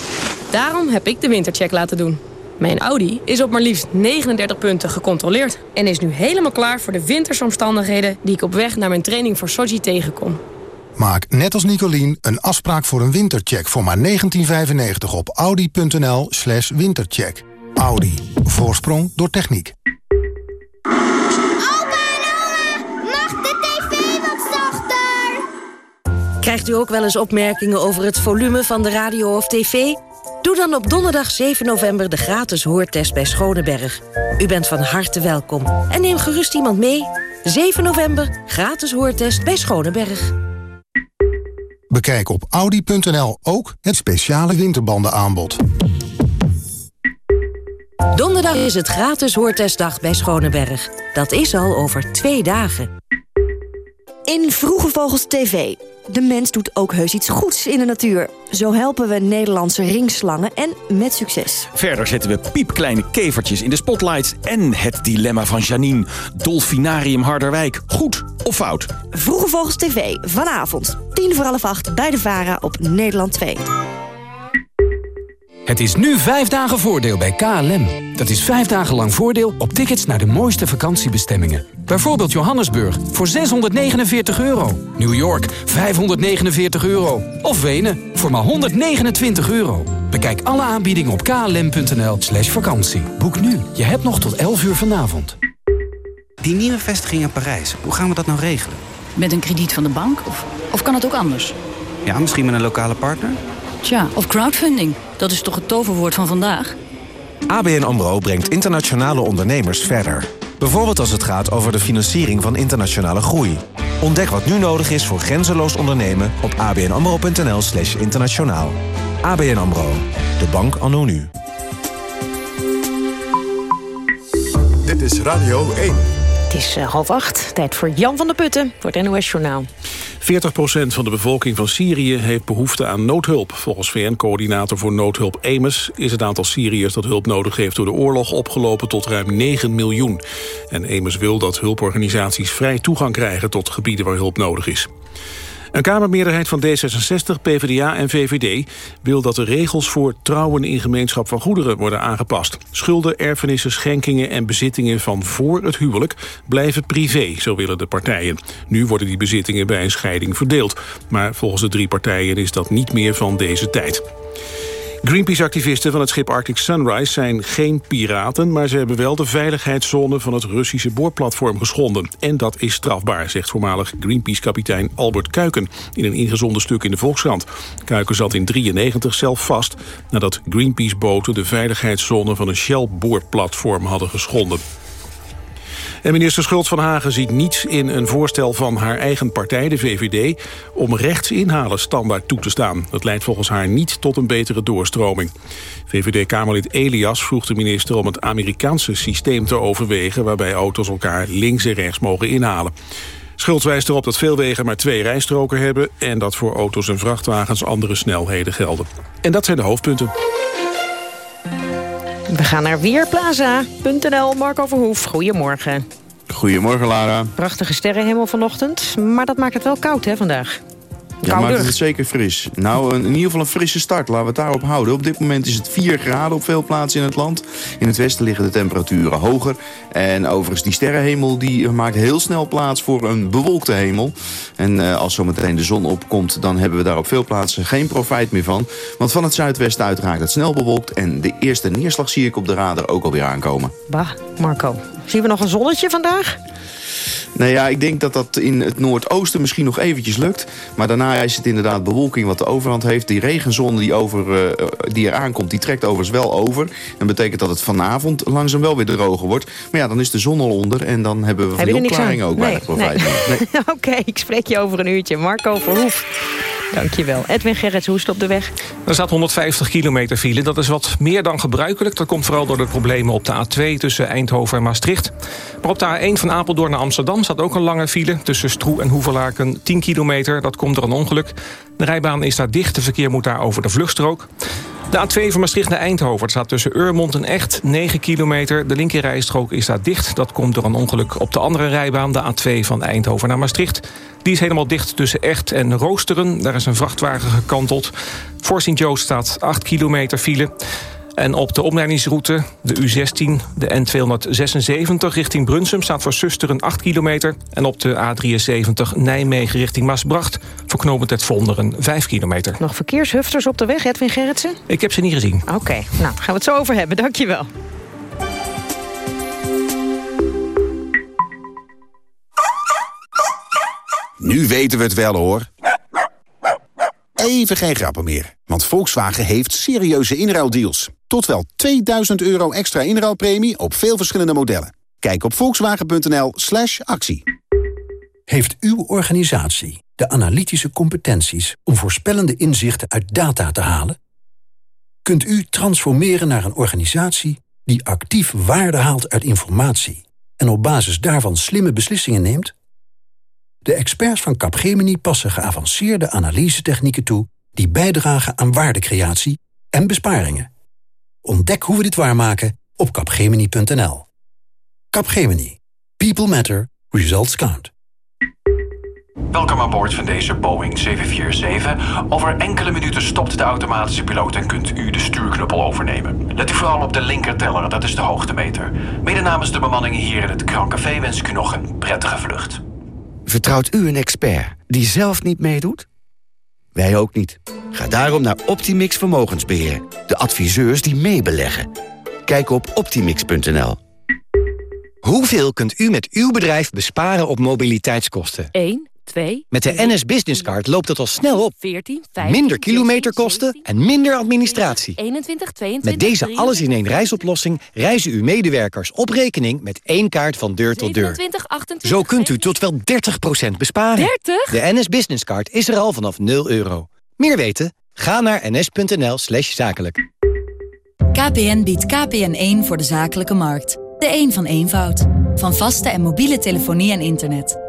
Daarom heb ik de wintercheck laten doen. Mijn Audi is op maar liefst 39 punten gecontroleerd... en is nu helemaal klaar voor de wintersomstandigheden... die ik op weg naar mijn training voor Sochi tegenkom. Maak net als Nicolien een afspraak voor een wintercheck... voor maar 1995 op audi.nl slash wintercheck. Audi. Voorsprong door techniek. Krijgt u ook wel eens opmerkingen over het volume van de radio of tv? Doe dan op donderdag 7 november de gratis hoortest bij Schoneberg. U bent van harte welkom. En neem gerust iemand mee. 7 november, gratis hoortest bij Schoneberg. Bekijk op audi.nl ook het speciale winterbandenaanbod. Donderdag is het gratis hoortestdag bij Schoneberg. Dat is al over twee dagen. In Vroege Vogels TV de mens doet ook heus iets goeds in de natuur. Zo helpen we Nederlandse ringslangen en met succes. Verder zetten we piepkleine kevertjes in de spotlight... en het dilemma van Janine. Dolfinarium Harderwijk. Goed of fout? Vroege Vogels TV, vanavond. tien voor half acht bij de VARA op Nederland 2. Het is nu vijf dagen voordeel bij KLM. Dat is vijf dagen lang voordeel op tickets naar de mooiste vakantiebestemmingen. Bijvoorbeeld Johannesburg voor 649 euro. New York 549 euro. Of Wenen voor maar 129 euro. Bekijk alle aanbiedingen op klm.nl slash vakantie. Boek nu. Je hebt nog tot 11 uur vanavond. Die nieuwe vestiging in Parijs, hoe gaan we dat nou regelen? Met een krediet van de bank? Of, of kan het ook anders? Ja, misschien met een lokale partner? Tja, of crowdfunding. Dat is toch het toverwoord van vandaag? ABN AMRO brengt internationale ondernemers verder. Bijvoorbeeld als het gaat over de financiering van internationale groei. Ontdek wat nu nodig is voor grenzeloos ondernemen op abnamro.nl slash internationaal. ABN AMRO, de bank anno nu. Dit is Radio 1. Het is uh, half acht. Tijd voor Jan van der Putten voor het NOS-journaal. 40% van de bevolking van Syrië heeft behoefte aan noodhulp. Volgens VN-coördinator voor noodhulp Emes is het aantal Syriërs dat hulp nodig heeft door de oorlog opgelopen tot ruim 9 miljoen. En Emes wil dat hulporganisaties vrij toegang krijgen tot gebieden waar hulp nodig is. Een Kamermeerderheid van D66, PvdA en VVD wil dat de regels voor trouwen in gemeenschap van goederen worden aangepast. Schulden, erfenissen, schenkingen en bezittingen van voor het huwelijk blijven privé, zo willen de partijen. Nu worden die bezittingen bij een scheiding verdeeld. Maar volgens de drie partijen is dat niet meer van deze tijd. Greenpeace-activisten van het schip Arctic Sunrise zijn geen piraten... maar ze hebben wel de veiligheidszone van het Russische boorplatform geschonden. En dat is strafbaar, zegt voormalig Greenpeace-kapitein Albert Kuiken... in een ingezonden stuk in de Volkskrant. Kuiken zat in 93 zelf vast... nadat Greenpeace-boten de veiligheidszone van een Shell-boorplatform hadden geschonden. En minister Schult van Hagen ziet niets in een voorstel van haar eigen partij, de VVD... om rechtsinhalen standaard toe te staan. Dat leidt volgens haar niet tot een betere doorstroming. VVD-Kamerlid Elias vroeg de minister om het Amerikaanse systeem te overwegen... waarbij auto's elkaar links en rechts mogen inhalen. Schultz wijst erop dat veel wegen maar twee rijstroken hebben... en dat voor auto's en vrachtwagens andere snelheden gelden. En dat zijn de hoofdpunten. We gaan naar Weerplaza.nl. Marco Verhoef, goedemorgen. Goedemorgen, Lara. Prachtige sterrenhemel vanochtend, maar dat maakt het wel koud hè, vandaag. Ja, maakt het zeker fris. Nou, in ieder geval een frisse start. Laten we het daarop houden. Op dit moment is het 4 graden op veel plaatsen in het land. In het westen liggen de temperaturen hoger. En overigens, die sterrenhemel die maakt heel snel plaats voor een bewolkte hemel. En uh, als zometeen de zon opkomt, dan hebben we daar op veel plaatsen geen profijt meer van. Want van het zuidwesten uit raakt het snel bewolkt. En de eerste neerslag zie ik op de radar ook alweer aankomen. Bah, Marco. Zien we nog een zonnetje vandaag? Nou ja, ik denk dat dat in het noordoosten misschien nog eventjes lukt. Maar daarna is het inderdaad bewolking wat de overhand heeft. Die regenzone die, over, uh, die eraan komt, die trekt overigens wel over. Dat betekent dat het vanavond langzaam wel weer droger wordt. Maar ja, dan is de zon al onder en dan hebben we van die opklaring ook nee. nee. Oké, okay, ik spreek je over een uurtje. Marco Verhoef. Dankjewel. Edwin Gerrits, hoe is het op de weg? Er staat 150 kilometer file. Dat is wat meer dan gebruikelijk. Dat komt vooral door de problemen op de A2 tussen Eindhoven en Maastricht. Maar op de A1 van Apeldoorn naar Amsterdam staat ook een lange file. Tussen Stroe en Hoevelaken 10 kilometer. Dat komt door een ongeluk. De rijbaan is daar dicht. De verkeer moet daar over de vluchtstrook. De A2 van Maastricht naar Eindhoven. Het staat tussen Urmond en Echt 9 kilometer. De linkerrijstrook is daar dicht. Dat komt door een ongeluk op de andere rijbaan. De A2 van Eindhoven naar Maastricht. Die is helemaal dicht tussen Echt en Roosteren. Daar is een vrachtwagen gekanteld. Voor Sint-Joost staat 8 kilometer file. En op de opleidingsroute, de U16, de N276 richting Brunsum... staat voor Susteren 8 kilometer. En op de A73 Nijmegen richting Maasbracht... verknopend het Vonderen 5 kilometer. Nog verkeershufters op de weg, Edwin Gerritsen? Ik heb ze niet gezien. Oké, okay, nou, gaan we het zo over hebben. Dankjewel. Nu weten we het wel, hoor. Even geen grappen meer, want Volkswagen heeft serieuze inruildeals. Tot wel 2000 euro extra inruilpremie op veel verschillende modellen. Kijk op volkswagen.nl slash actie. Heeft uw organisatie de analytische competenties... om voorspellende inzichten uit data te halen? Kunt u transformeren naar een organisatie... die actief waarde haalt uit informatie... en op basis daarvan slimme beslissingen neemt? De experts van Capgemini passen geavanceerde analysetechnieken toe... die bijdragen aan waardecreatie en besparingen. Ontdek hoe we dit waarmaken op capgemini.nl. Capgemini. People matter. Results count. Welkom aan boord van deze Boeing 747. Over enkele minuten stopt de automatische piloot en kunt u de stuurknuppel overnemen. Let u vooral op de linkerteller, dat is de hoogtemeter. Mede namens de bemanning hier in het Krancafé wens ik u nog een prettige vlucht. Vertrouwt u een expert die zelf niet meedoet? Wij ook niet. Ga daarom naar Optimix Vermogensbeheer. De adviseurs die meebeleggen. Kijk op optimix.nl. Hoeveel kunt u met uw bedrijf besparen op mobiliteitskosten? 1, 2... Met de NS Business Card loopt het al snel op. 14, 15, minder kilometerkosten en minder administratie. 21, 22, Met deze alles-in-één reisoplossing reizen uw medewerkers op rekening met één kaart van deur tot deur. 27, 28, Zo kunt u tot wel 30% besparen. 30? De NS Business Card is er al vanaf 0 euro. Meer weten? Ga naar ns.nl slash zakelijk. KPN biedt KPN1 voor de zakelijke markt. De een van eenvoud. Van vaste en mobiele telefonie en internet.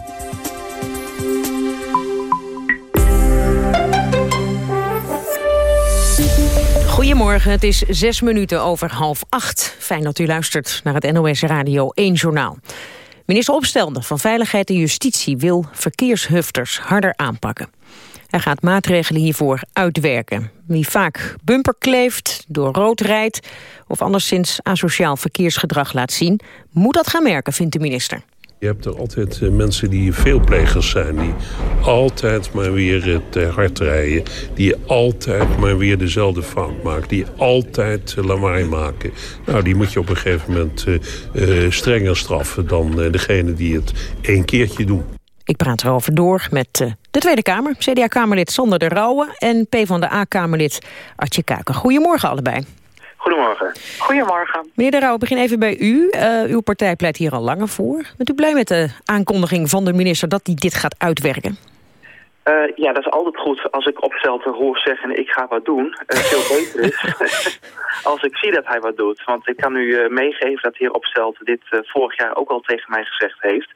Goedemorgen, het is zes minuten over half acht. Fijn dat u luistert naar het NOS Radio 1 Journaal. Minister Opstelde van Veiligheid en Justitie wil verkeershufters harder aanpakken. Hij gaat maatregelen hiervoor uitwerken. Wie vaak bumper kleeft, door rood rijdt... of anderszins asociaal verkeersgedrag laat zien... moet dat gaan merken, vindt de minister. Je hebt er altijd eh, mensen die veelplegers zijn. Die altijd maar weer te hard rijden. Die altijd maar weer dezelfde fout maken. Die altijd uh, lawaai maken. Nou, die moet je op een gegeven moment strenger straffen... dan degene die het één keertje doen. Ik praat erover door met de Tweede Kamer. CDA-Kamerlid Sander de Rauwe en PvdA-Kamerlid Artje Kuiken. Goedemorgen allebei. Goedemorgen. Goedemorgen. Meneer De Rauw, begin even bij u. Uh, uw partij pleit hier al langer voor. Bent u blij met de aankondiging van de minister dat hij dit gaat uitwerken? Uh, ja, dat is altijd goed als ik opstelte hoor zeggen ik ga wat doen. Uh, veel beter is als ik zie dat hij wat doet. Want ik kan u meegeven dat de heer Opstelte dit vorig jaar ook al tegen mij gezegd heeft.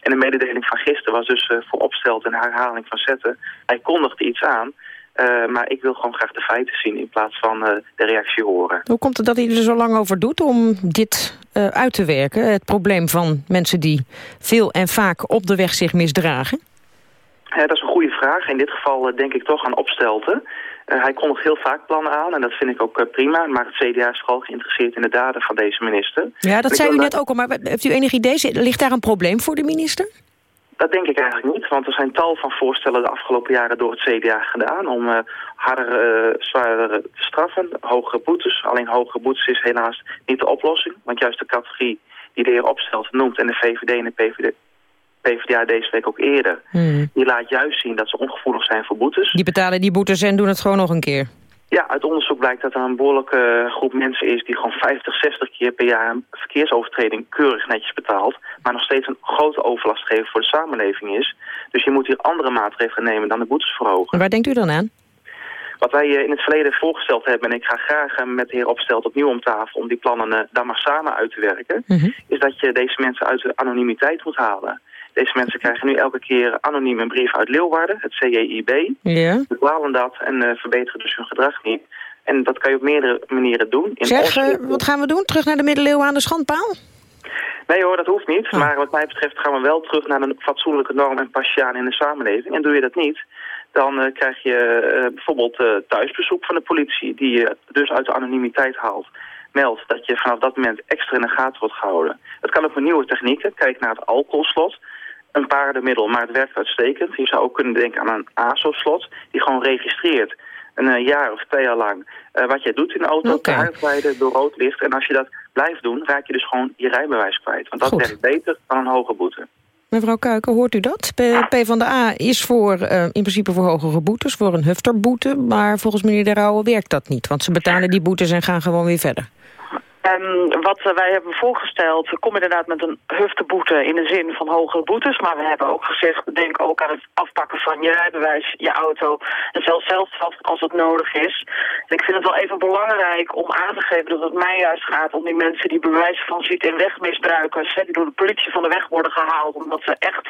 En de mededeling van gisteren was dus voor Opstelte een herhaling van zetten. Hij kondigde iets aan. Uh, maar ik wil gewoon graag de feiten zien in plaats van uh, de reactie horen. Hoe komt het dat hij er zo lang over doet om dit uh, uit te werken? Het probleem van mensen die veel en vaak op de weg zich misdragen? dat is een goede vraag. In dit geval denk ik toch aan opstelten. hij kondigt heel vaak plannen aan en dat vind ik ook prima. Maar het CDA is vooral geïnteresseerd in de daden van deze minister. Ja, dat zei u net ook al. Maar heeft u enig idee? Ligt daar een probleem voor de minister? Dat denk ik eigenlijk niet, want er zijn tal van voorstellen de afgelopen jaren door het CDA gedaan om uh, harder, uh, zwaarder te straffen, hogere boetes. Alleen hogere boetes is helaas niet de oplossing, want juist de categorie die de heer Opstelt noemt en de VVD en de PVD, PvdA deze week ook eerder, hmm. die laat juist zien dat ze ongevoelig zijn voor boetes. Die betalen die boetes en doen het gewoon nog een keer. Ja, uit onderzoek blijkt dat er een behoorlijke groep mensen is... die gewoon 50, 60 keer per jaar een verkeersovertreding keurig netjes betaalt... maar nog steeds een grote overlastgever voor de samenleving is. Dus je moet hier andere maatregelen nemen dan de boetes verhogen. Waar denkt u dan aan? Wat wij in het verleden voorgesteld hebben... en ik ga graag met de heer Opstelt opnieuw om tafel... om die plannen daar maar samen uit te werken... Mm is dat je deze mensen uit de anonimiteit moet halen... Deze mensen krijgen nu elke keer anoniem een brief uit Leeuwarden, het CJIB. Ja. Bepalen dat en uh, verbeteren dus hun gedrag niet. En dat kan je op meerdere manieren doen. In zeg, uh, wat gaan we doen? Terug naar de middeleeuwen aan de schandpaal? Nee hoor, dat hoeft niet. Oh. Maar wat mij betreft gaan we wel terug naar een fatsoenlijke norm en passiaan in de samenleving. En doe je dat niet, dan uh, krijg je bijvoorbeeld thuisbezoek van de politie... die je dus uit de anonimiteit haalt meldt dat je vanaf dat moment extra in de gaten wordt gehouden. Dat kan ook met nieuwe technieken. Kijk naar het alcoholslot een paardenmiddel, maar het werkt uitstekend. Je zou ook kunnen denken aan een ASO-slot, die gewoon registreert een uh, jaar of twee jaar lang uh, wat jij doet in de auto, okay. door rood licht. En als je dat blijft doen, raak je dus gewoon je rijbewijs kwijt. Want dat Goed. werkt beter dan een hoge boete. Mevrouw Kuiken, hoort u dat? P- PvdA is voor, eh, in principe voor hogere boetes, voor een hufterboete. Maar volgens meneer De Rauwe werkt dat niet. Want ze betalen die boetes en gaan gewoon weer verder. En wat eh, wij hebben voorgesteld, kom inderdaad met een hufteboete in de zin van hogere boetes. Maar we hebben ook gezegd, denk ook aan het afpakken van je rijbewijs, je auto. En zelfs zelfstraf als het nodig is. En ik vind het wel even belangrijk om aan te geven dat het mij juist gaat om die mensen die bewijs van ziet en wegmisbruikers. Hè, die door de politie van de weg worden gehaald. Omdat ze echt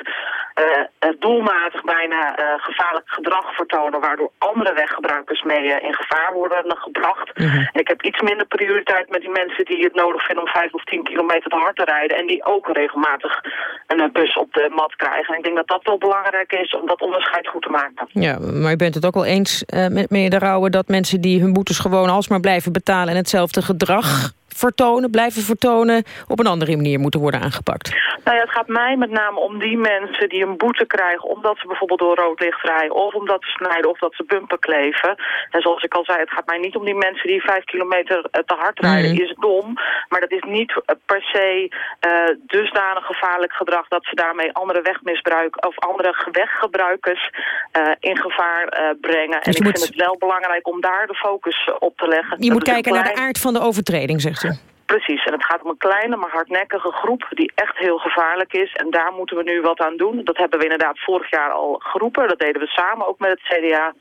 eh, eh, doelmatig bijna eh, gevaarlijk gedrag vertonen. Waardoor andere weggebruikers mee in gevaar worden gebracht. En ik heb iets minder prioriteit met die mensen die het nodig vinden om vijf of tien kilometer te hard te rijden. En die ook regelmatig een bus op de mat krijgen. En ik denk dat dat wel belangrijk is om onderscheid goed te maken. Ja, maar u bent het ook wel eens eh, met meneer De Rauwe... dat mensen die hun boetes gewoon alsmaar blijven betalen... en hetzelfde gedrag vertonen, blijven vertonen... op een andere manier moeten worden aangepakt. Nou ja, het gaat mij met name om die mensen die een boete krijgen... omdat ze bijvoorbeeld door rood licht rijden... of omdat ze snijden of dat ze bumper kleven. En zoals ik al zei, het gaat mij niet om die mensen die vijf kilometer eh, te hard rijden. Mhm. Is dom, maar dat is niet eh, per se eh, dusdanig gevaarlijk gedrag... dat ze daarmee andere wegmisbruik of andere weggebruikers in gevaar brengen. en je ik moet- vind het wel belangrijk om daar de focus op te leggen. Je Dat moet kijken naar de aard van de overtreding, zegt u. Precies, en het gaat om een kleine maar hardnekkige groep die echt heel gevaarlijk is. En daar moeten we nu wat aan doen. Dat hebben we inderdaad vorig jaar al geroepen. Dat deden we samen ook met het CDA.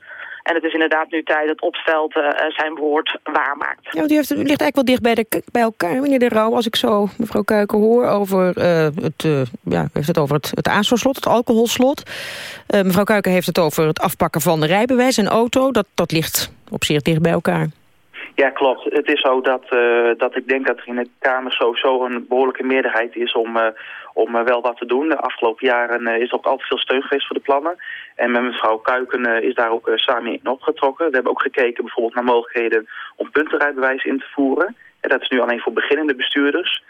En het is inderdaad nu tijd dat Opstelte eh, zijn woord waarmaakt. Ja, want u, heeft, ligt eigenlijk wel dicht bij, de, bij elkaar, meneer De Rauw. Als ik zo mevrouw Kuiken hoor over eh, het, eh, ja, heeft het over het, het ASO-slot, het alcoholslot. Mevrouw Kuiken heeft het over het afpakken van de rijbewijs en auto. Dat, dat ligt op zich dicht bij elkaar. Ja, klopt. Het is zo dat, eh, dat ik denk dat er in de Kamer sowieso een behoorlijke meerderheid is om, eh, om eh, wel wat te doen. De afgelopen jaren is er ook altijd veel steun geweest voor de plannen. En met mevrouw Kuiken is daar ook samen in opgetrokken. We hebben ook gekeken bijvoorbeeld naar mogelijkheden om puntenrijbewijs in te voeren. En dat is nu alleen voor beginnende bestuurders.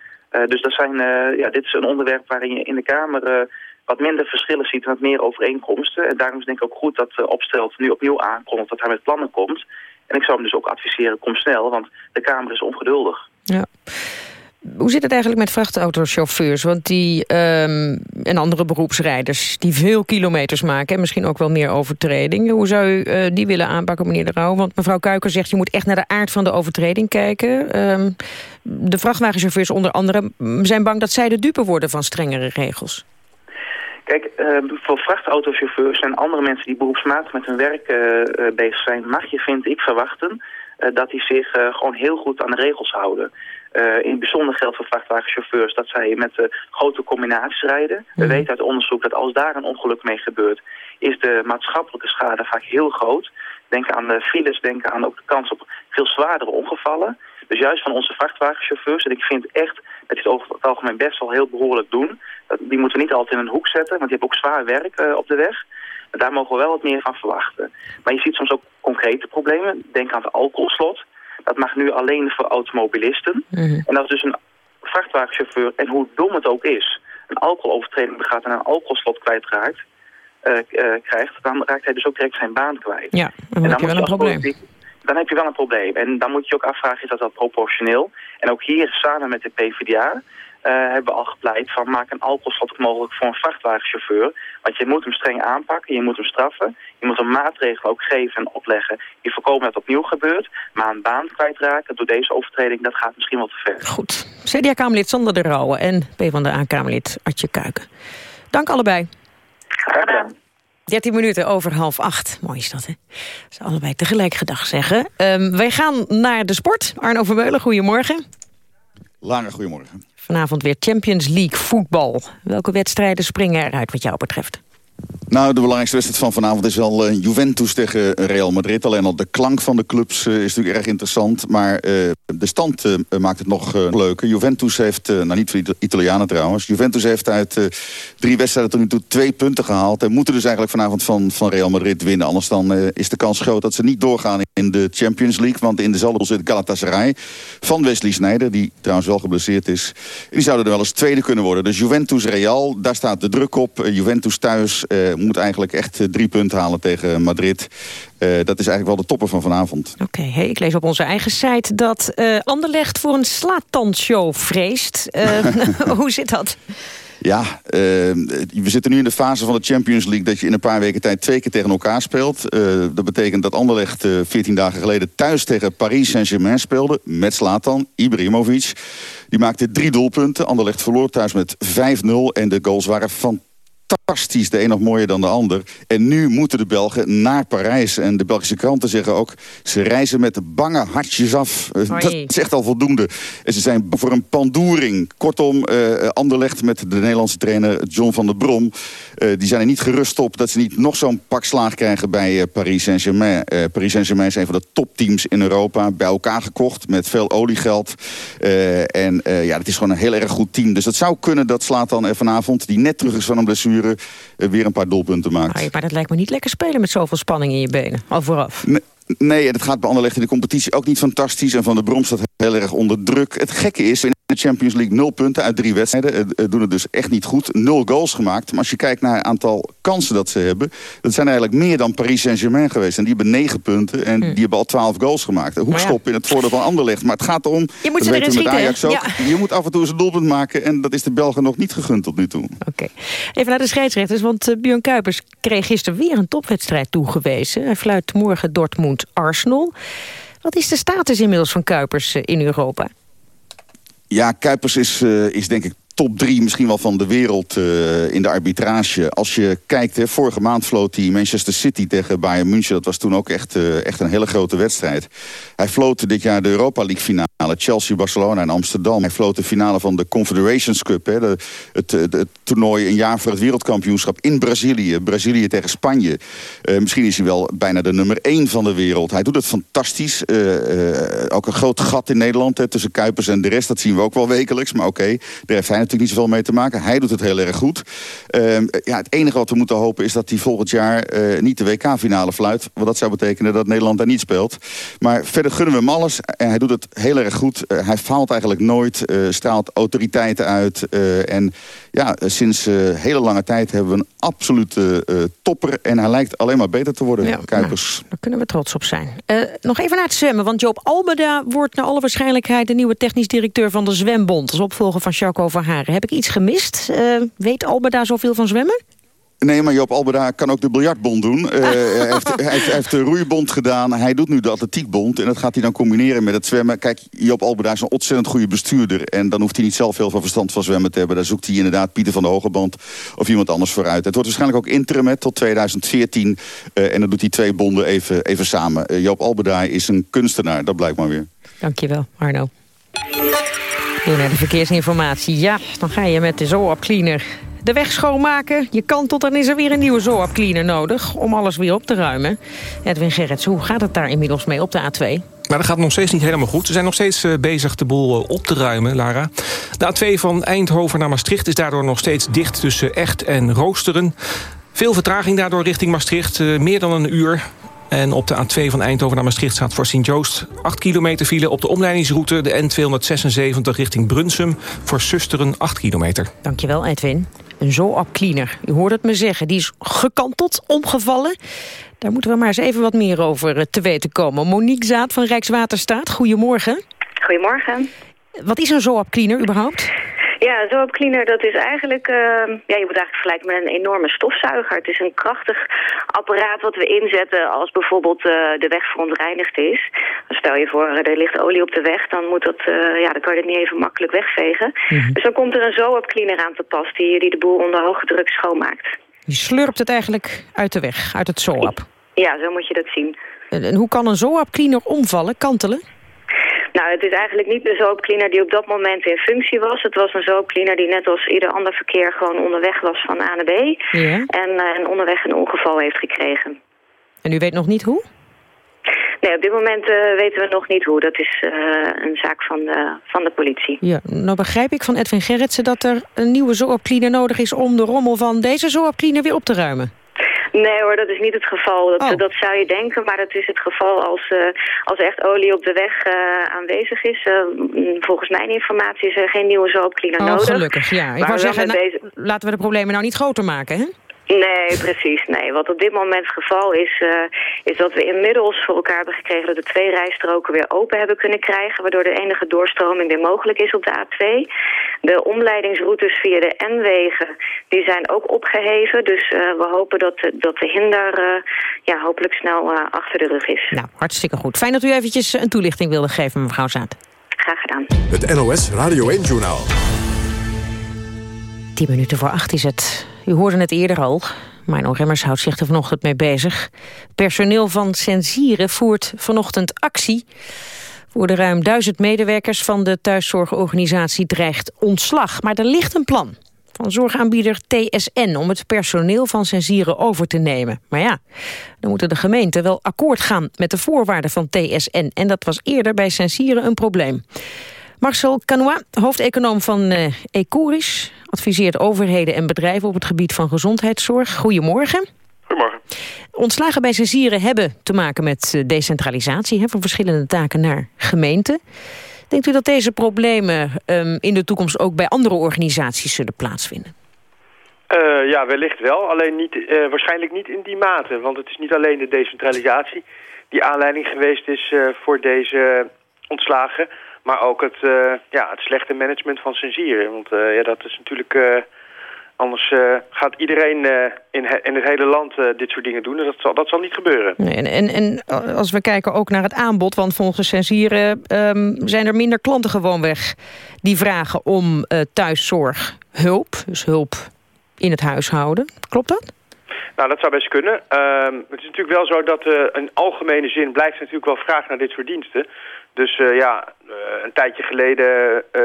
Dus dat zijn, ja, dit is een onderwerp waarin je in de Kamer wat minder verschillen ziet en wat meer overeenkomsten. En daarom is denk ik ook goed dat Opstelt nu opnieuw aankondigt dat hij met plannen komt. En ik zou hem dus ook adviseren, kom snel, want de Kamer is ongeduldig. Ja. Hoe zit het eigenlijk met vrachtautochauffeurs? Want die ehm, en andere beroepsrijders die veel kilometers maken... en misschien ook wel meer overtredingen. Hoe zou u eh, die willen aanpakken, meneer De Rauw? Want mevrouw Kuiker zegt, je moet echt naar de aard van de overtreding kijken. Ehm, de vrachtwagenchauffeurs onder andere zijn bang dat zij de dupe worden van strengere regels. Kijk, uh, voor vrachtautochauffeurs en andere mensen die beroepsmatig met hun werk uh, bezig zijn... mag je, vind ik, verwachten uh, dat die zich gewoon heel goed aan de regels houden. in het bijzonder geldt voor vrachtwagenchauffeurs dat zij met grote combinaties rijden. We weten uit onderzoek dat als daar een ongeluk mee gebeurt... is de maatschappelijke schade vaak heel groot. Denk aan de files, denk aan ook de kans op veel zwaardere ongevallen. Dus juist van onze vrachtwagenchauffeurs, en ik vind echt dat die het over het algemeen best wel heel behoorlijk doen. Die moeten we niet altijd in een hoek zetten, want die hebben ook zwaar werk uh, op de weg. Maar daar mogen we wel wat meer van verwachten. Maar je ziet soms ook concrete problemen. Denk aan het alcoholslot. Dat mag nu alleen voor automobilisten. Mm -hmm. En als dus een vrachtwagenchauffeur, en hoe dom het ook is, een alcoholovertreding begaat en een alcoholslot kwijtraakt, uh, uh, krijgt, dan raakt hij dus ook direct zijn baan kwijt. Ja, dan, en dan heb je wel een probleem. Politiek, dan heb je wel een probleem. En dan moet je ook afvragen, is dat wel proportioneel? En ook hier, samen met de PvdA, uh, hebben we al gepleit van maak een alcoholslot mogelijk voor een vrachtwagenchauffeur. Want je moet hem streng aanpakken, je moet hem straffen. Je moet hem maatregelen ook geven en opleggen die voorkomen dat het opnieuw gebeurt. Maar een baan kwijtraken door deze overtreding, dat gaat misschien wel te ver. Goed. CDA-Kamerlid Sander de Rauwe en PvdA-Kamerlid Artje Kuiken. Dank allebei. Graag gedaan. 13 minuten over half acht. Mooi is dat, hè? Ze allebei tegelijk gedag zeggen. Um, wij gaan naar de sport. Arno Vermeulen, goedemorgen. Lara, goedemorgen. Vanavond weer Champions League voetbal. Welke wedstrijden springen eruit wat jou betreft? Nou, de belangrijkste wedstrijd van vanavond is wel uh, Juventus tegen Real Madrid. Alleen al de klank van de clubs uh, is natuurlijk erg interessant. Maar uh, de stand maakt het nog leuker. Juventus heeft, nou niet voor de Italianen trouwens... Juventus heeft uit drie wedstrijden tot nu toe twee punten gehaald... en moeten dus eigenlijk vanavond van, van Real Madrid winnen. Anders dan is de kans groot dat ze niet doorgaan in de Champions League. Want in dezelfde zit Galatasaray van Wesley Sneijder... die trouwens wel geblesseerd is. Die zouden er wel eens tweede kunnen worden. Dus Juventus-Real, daar staat de druk op. Juventus thuis moet eigenlijk echt drie punten halen tegen Madrid. Uh, dat is eigenlijk wel de topper van vanavond. Oké, okay, hey, ik lees op onze eigen site dat uh, Anderlecht voor een slaattanshow vreest. Hoe zit dat? Ja, uh, we zitten nu in de fase van de Champions League... dat je in een paar weken tijd twee keer tegen elkaar speelt. Uh, dat betekent dat Anderlecht uh, 14 dagen geleden thuis tegen Paris Saint-Germain speelde... met Slatan, Ibrahimovic. Die maakte drie doelpunten. Anderlecht verloor thuis met 5-0 en de goals waren fantastisch fantastisch, de een nog mooier dan de ander. En nu moeten de Belgen naar Parijs. En de Belgische kranten zeggen ook... ze reizen met bange hartjes af. Uh, dat is echt al voldoende. En ze zijn voor een pandoering. Kortom, uh, Anderlecht met de Nederlandse trainer John van der Brom... Uh, die zijn er niet gerust op dat ze niet nog zo'n pak slaag krijgen bij Paris Saint-Germain. Paris Saint-Germain is een van de topteams in Europa. Bij elkaar gekocht met veel oliegeld. en ja, het is gewoon een heel erg goed team. Dus het zou kunnen dat slaat dan vanavond... die net terug is van een blessure weer een paar doelpunten maakt. Maar dat lijkt me niet lekker spelen met zoveel spanning in je benen. Al vooraf. Nee. En het gaat bij Anderlecht in de competitie ook niet fantastisch. En Van der Brom staat heel erg onder druk. Het gekke is, in de Champions League nul punten uit drie wedstrijden. Doen het dus echt niet goed. Nul goals gemaakt. Maar als je kijkt naar het aantal kansen dat ze hebben... dat zijn eigenlijk meer dan Paris Saint-Germain geweest. En die hebben negen punten en Hm. die hebben al twaalf goals gemaakt. Een hoekschop in het voordeel van Anderlecht. Maar het gaat erom, Je moet dat ze weten we erin met Ajax ook... schieten, je moet af en toe eens een doelpunt maken... en dat is de Belgen nog niet gegund tot nu toe. Oké. Even naar de scheidsrechters, want uh, Björn Kuipers kreeg gisteren weer een topwedstrijd toegewezen. Hij fluit morgen Dortmund-Arsenal. Wat is de status inmiddels van Kuipers uh, in Europa? Ja, Kuipers is, uh, is denk ik top drie misschien wel van de wereld uh, in de arbitrage. Als je kijkt, hè, vorige maand floot hij Manchester City tegen Bayern München. Dat was toen ook echt, uh, echt een hele grote wedstrijd. Hij floot dit jaar de Europa League finale. Chelsea-Barcelona in Amsterdam. Hij floot de finale van de Confederations Cup. Hè, het, het, toernooi een jaar voor het wereldkampioenschap in Brazilië. Brazilië tegen Spanje. Uh, misschien is hij wel bijna de nummer één van de wereld. Hij doet het fantastisch. ook een groot gat in Nederland hè, tussen Kuipers en de rest. Dat zien we ook wel wekelijks. Maar oké, okay, heeft hij natuurlijk niet zoveel mee te maken. Hij doet het heel erg goed. Uh, ja, het enige wat we moeten hopen is dat hij volgend jaar uh, niet de WK-finale fluit. Want dat zou betekenen dat Nederland daar niet speelt. Maar verder gunnen we hem alles. En hij doet het heel erg goed. Uh, hij faalt eigenlijk nooit. straalt autoriteiten uit. en ja, sinds hele lange tijd hebben we een absolute topper. En hij lijkt alleen maar beter te worden, ja, Kuipers. Nou, daar kunnen we trots op zijn. nog even naar het zwemmen. Want Joop Albeda wordt naar alle waarschijnlijkheid... de nieuwe technisch directeur van de Zwembond. Als opvolger van Jacco van Haren. Heb ik iets gemist? Weet Albeda zoveel van zwemmen? Nee, maar Joop Albeda kan ook de biljartbond doen. Uh, hij, heeft, hij, heeft, hij, heeft, de roeibond gedaan. Hij doet nu de atletiekbond. En dat gaat hij dan combineren met het zwemmen. Kijk, Joop Albeda is een ontzettend goede bestuurder. En dan hoeft hij niet zelf heel veel verstand van zwemmen te hebben. Daar zoekt hij inderdaad Pieter van de Hogeband of iemand anders vooruit. Het wordt waarschijnlijk ook interim tot 2014. Uh, en dan doet hij twee bonden even, even samen. Uh, Joop Albeda is een kunstenaar, dat blijkt maar weer. Dankjewel, Arno. Weer naar de verkeersinformatie. Ja, dan ga je met de Zoap Cleaner de weg schoonmaken. Je kan tot dan is er weer een nieuwe Zoap Cleaner nodig... om alles weer op te ruimen. Edwin Gerrits, hoe gaat het daar inmiddels mee op de A2? Maar dat gaat nog steeds niet helemaal goed. Ze zijn nog steeds uh, bezig de boel uh, op te ruimen, Lara. De A2 van Eindhoven naar Maastricht is daardoor nog steeds dicht... tussen Echt en Roosteren. Veel vertraging daardoor richting Maastricht. Uh, meer dan een uur. En op de A2 van Eindhoven naar Maastricht staat voor Sint-Joost 8 kilometer file op de omleidingsroute. De N276 richting Brunsum voor Susteren 8 kilometer. Dankjewel Edwin. Een Zoap Cleaner. U hoort het me zeggen. Die is gekanteld, omgevallen. Daar moeten we maar eens even wat meer over te weten komen. Monique Zaat van Rijkswaterstaat, goedemorgen. Goedemorgen. Wat is een Zoap Cleaner überhaupt? Ja, een Zoap Cleaner, dat is eigenlijk, uh, ja, je moet eigenlijk vergelijken met een enorme stofzuiger. Het is een krachtig apparaat wat we inzetten als bijvoorbeeld uh, de weg verontreinigd is. Stel je voor, er ligt olie op de weg, dan moet dat, uh, ja, dan kan je dat niet even makkelijk wegvegen. Mm -hmm. Dus dan komt er een Zoap Cleaner aan te pas die, die de boel onder hoge druk schoonmaakt. Je slurpt het eigenlijk uit de weg, uit het Zoap? Ja, zo moet je dat zien. En, en hoe kan een Zoap Cleaner omvallen, kantelen? Nou, het is eigenlijk niet de zoopcleaner die op dat moment in functie was. Het was een zoopcleaner die net als ieder ander verkeer gewoon onderweg was van A naar B. Ja. En, en onderweg een ongeval heeft gekregen. En u weet nog niet hoe? Nee, op dit moment uh, weten we nog niet hoe. Dat is uh, een zaak van de, van de politie. Ja, nou begrijp ik van Edwin Gerritsen dat er een nieuwe zoopcleaner nodig is... om de rommel van deze zoopcleaner weer op te ruimen. Nee hoor, dat is niet het geval. Dat, oh. dat zou je denken, maar dat is het geval als, uh, als echt olie op de weg uh, aanwezig is. Uh, volgens mijn informatie is er geen nieuwe zoopcleaner oh, nodig. gelukkig, ja. Ik wou zeggen, nou, laten we de problemen nou niet groter maken, hè? Nee, precies. Nee. Wat op dit moment het geval is, eh, is dat we inmiddels voor elkaar hebben gekregen dat de twee rijstroken weer open hebben kunnen krijgen, waardoor de enige doorstroming weer mogelijk is op de A2. De omleidingsroutes via de N-wegen, die zijn ook opgeheven. Dus eh, we hopen dat, de- dat de hinder eh, ja, hopelijk snel eh, achter de rug is. Nou, hartstikke goed. Fijn dat u eventjes een toelichting wilde geven, mevrouw Zaat. Graag gedaan. Het NOS Radio 1-journaal. 10 minuten voor acht is het. U hoorde het eerder al. Mijn Remmers houdt zich er vanochtend mee bezig. Personeel van Sensieren voert vanochtend actie. Voor de ruim duizend medewerkers van de thuiszorgorganisatie dreigt ontslag. Maar er ligt een plan van zorgaanbieder TSN... om het personeel van Sensieren over te nemen. Maar ja, dan moeten de gemeenten wel akkoord gaan met de voorwaarden van TSN. En dat was eerder bij Sensieren een probleem. Marcel Canois, hoofdeconoom van Ecoris... adviseert overheden en bedrijven op het gebied van gezondheidszorg. Goedemorgen. Goedemorgen. Ontslagen bij Sensieren hebben te maken met eh, decentralisatie... Hè, van verschillende taken naar gemeenten. Denkt u dat deze problemen ehm, in de toekomst ook bij andere organisaties zullen plaatsvinden? Eh, ja, wellicht wel. Alleen niet, waarschijnlijk niet in die mate. Want het is niet alleen de decentralisatie die aanleiding geweest is voor deze ontslagen. Maar ook het, eh, ja, het slechte management van Sensieren. Want eh, ja, dat is natuurlijk... eh, anders gaat iedereen in, he- in het hele land dit soort dingen doen. En dat zal, dat zal niet gebeuren. Nee, en, en, en als we kijken ook naar het aanbod... want volgens Sensieren ehm, zijn er minder klanten gewoonweg... die vragen om eh thuiszorghulp, dus hulp in het huishouden. Klopt dat? Nou, dat zou best kunnen. Ehm, het is natuurlijk wel zo dat in algemene zin blijft natuurlijk wel vraag naar dit soort diensten. Dus ja, een tijdje geleden eh,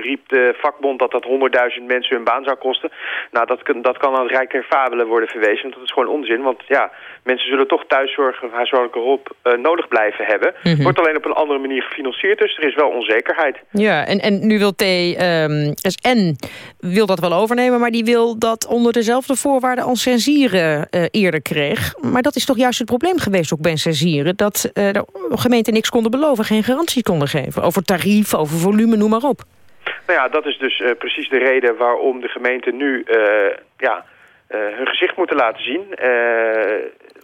riep de vakbond dat dat 100.000 mensen hun baan zou kosten. Nou, dat, kan- dat kan aan het Rijk der Fabelen worden verwezen. Dat is gewoon onzin. Want ja, mensen zullen toch thuiszorg of huishoudelijke hulp eh, nodig blijven hebben. Mhm. Wordt alleen op een andere manier gefinancierd. Dus er is wel onzekerheid. Ja, en, en nu wil TSN wil dat wel overnemen... maar die wil dat onder dezelfde voorwaarden als Sensieren eh, eerder kreeg. Maar dat is toch juist het probleem geweest ook bij Sensieren... dat eh, de gemeenten niks konden beloven, geen garanties konden geven... over tarief, over volume, noem maar op. Nou ja, dat is dus eh, precies de reden waarom de gemeenten nu eh, ja, eh, hun gezicht moeten laten zien.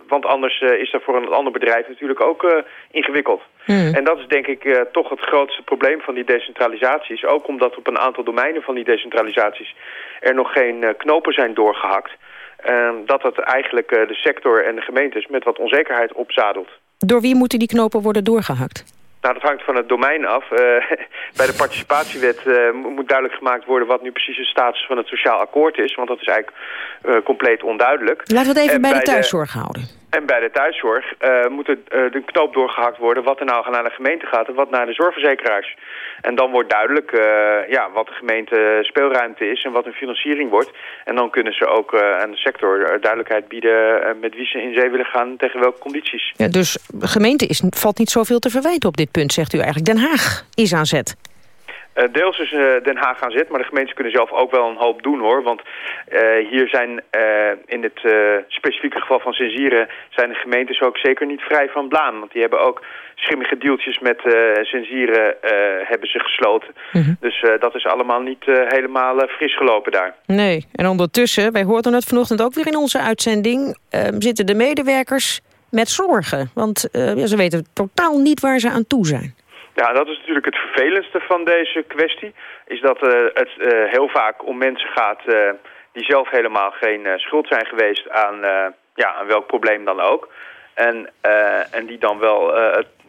Want anders is dat voor een ander bedrijf natuurlijk ook ingewikkeld. En dat is denk ik toch het grootste probleem van die decentralisaties. Ook omdat op een aantal domeinen van die decentralisaties er nog geen knopen zijn doorgehakt. Eh, dat dat eigenlijk de sector en de gemeentes met wat onzekerheid opzadelt. Door wie moeten die knopen worden doorgehakt? Nou, dat hangt van het domein af. Eh, bij de participatiewet eh, mo- moet duidelijk gemaakt worden wat nu precies de status van het sociaal akkoord is. Want dat is eigenlijk eh, compleet onduidelijk. Laten we het even En bij de thuiszorg houden. En bij de thuiszorg moet er, de knoop doorgehakt worden wat er nou naar de gemeente gaat en wat naar de zorgverzekeraars. En dan wordt duidelijk eh, ja, wat de gemeente speelruimte is en wat hun financiering wordt. En dan kunnen ze ook eh, aan de sector duidelijkheid bieden eh, met wie ze in zee willen gaan tegen welke condities. Ja, dus gemeente is, valt niet zoveel te verwijten op dit punt, zegt u eigenlijk. Den Haag is aan zet. Eh, deels is eh, Den Haag aan zet, maar de gemeentes kunnen zelf ook wel een hoop doen hoor. Want eh, hier zijn in het specifieke geval van Sensieren zijn de gemeentes ook zeker niet vrij van blaam. Want die hebben ook schimmige deeltjes met Sensieren eh, hebben ze gesloten. Dus eh, dat is allemaal niet helemaal fris gelopen daar. Nee, en ondertussen, wij hoorden het vanochtend ook weer in onze uitzending... ehm, zitten de medewerkers met zorgen. Want ja, ze weten totaal niet waar ze aan toe zijn. Ja, dat is natuurlijk het vervelendste van deze kwestie. Is dat eh, het eh, heel vaak om mensen gaat eh, die zelf helemaal geen schuld zijn geweest aan, ja, aan welk probleem dan ook. En, en die dan wel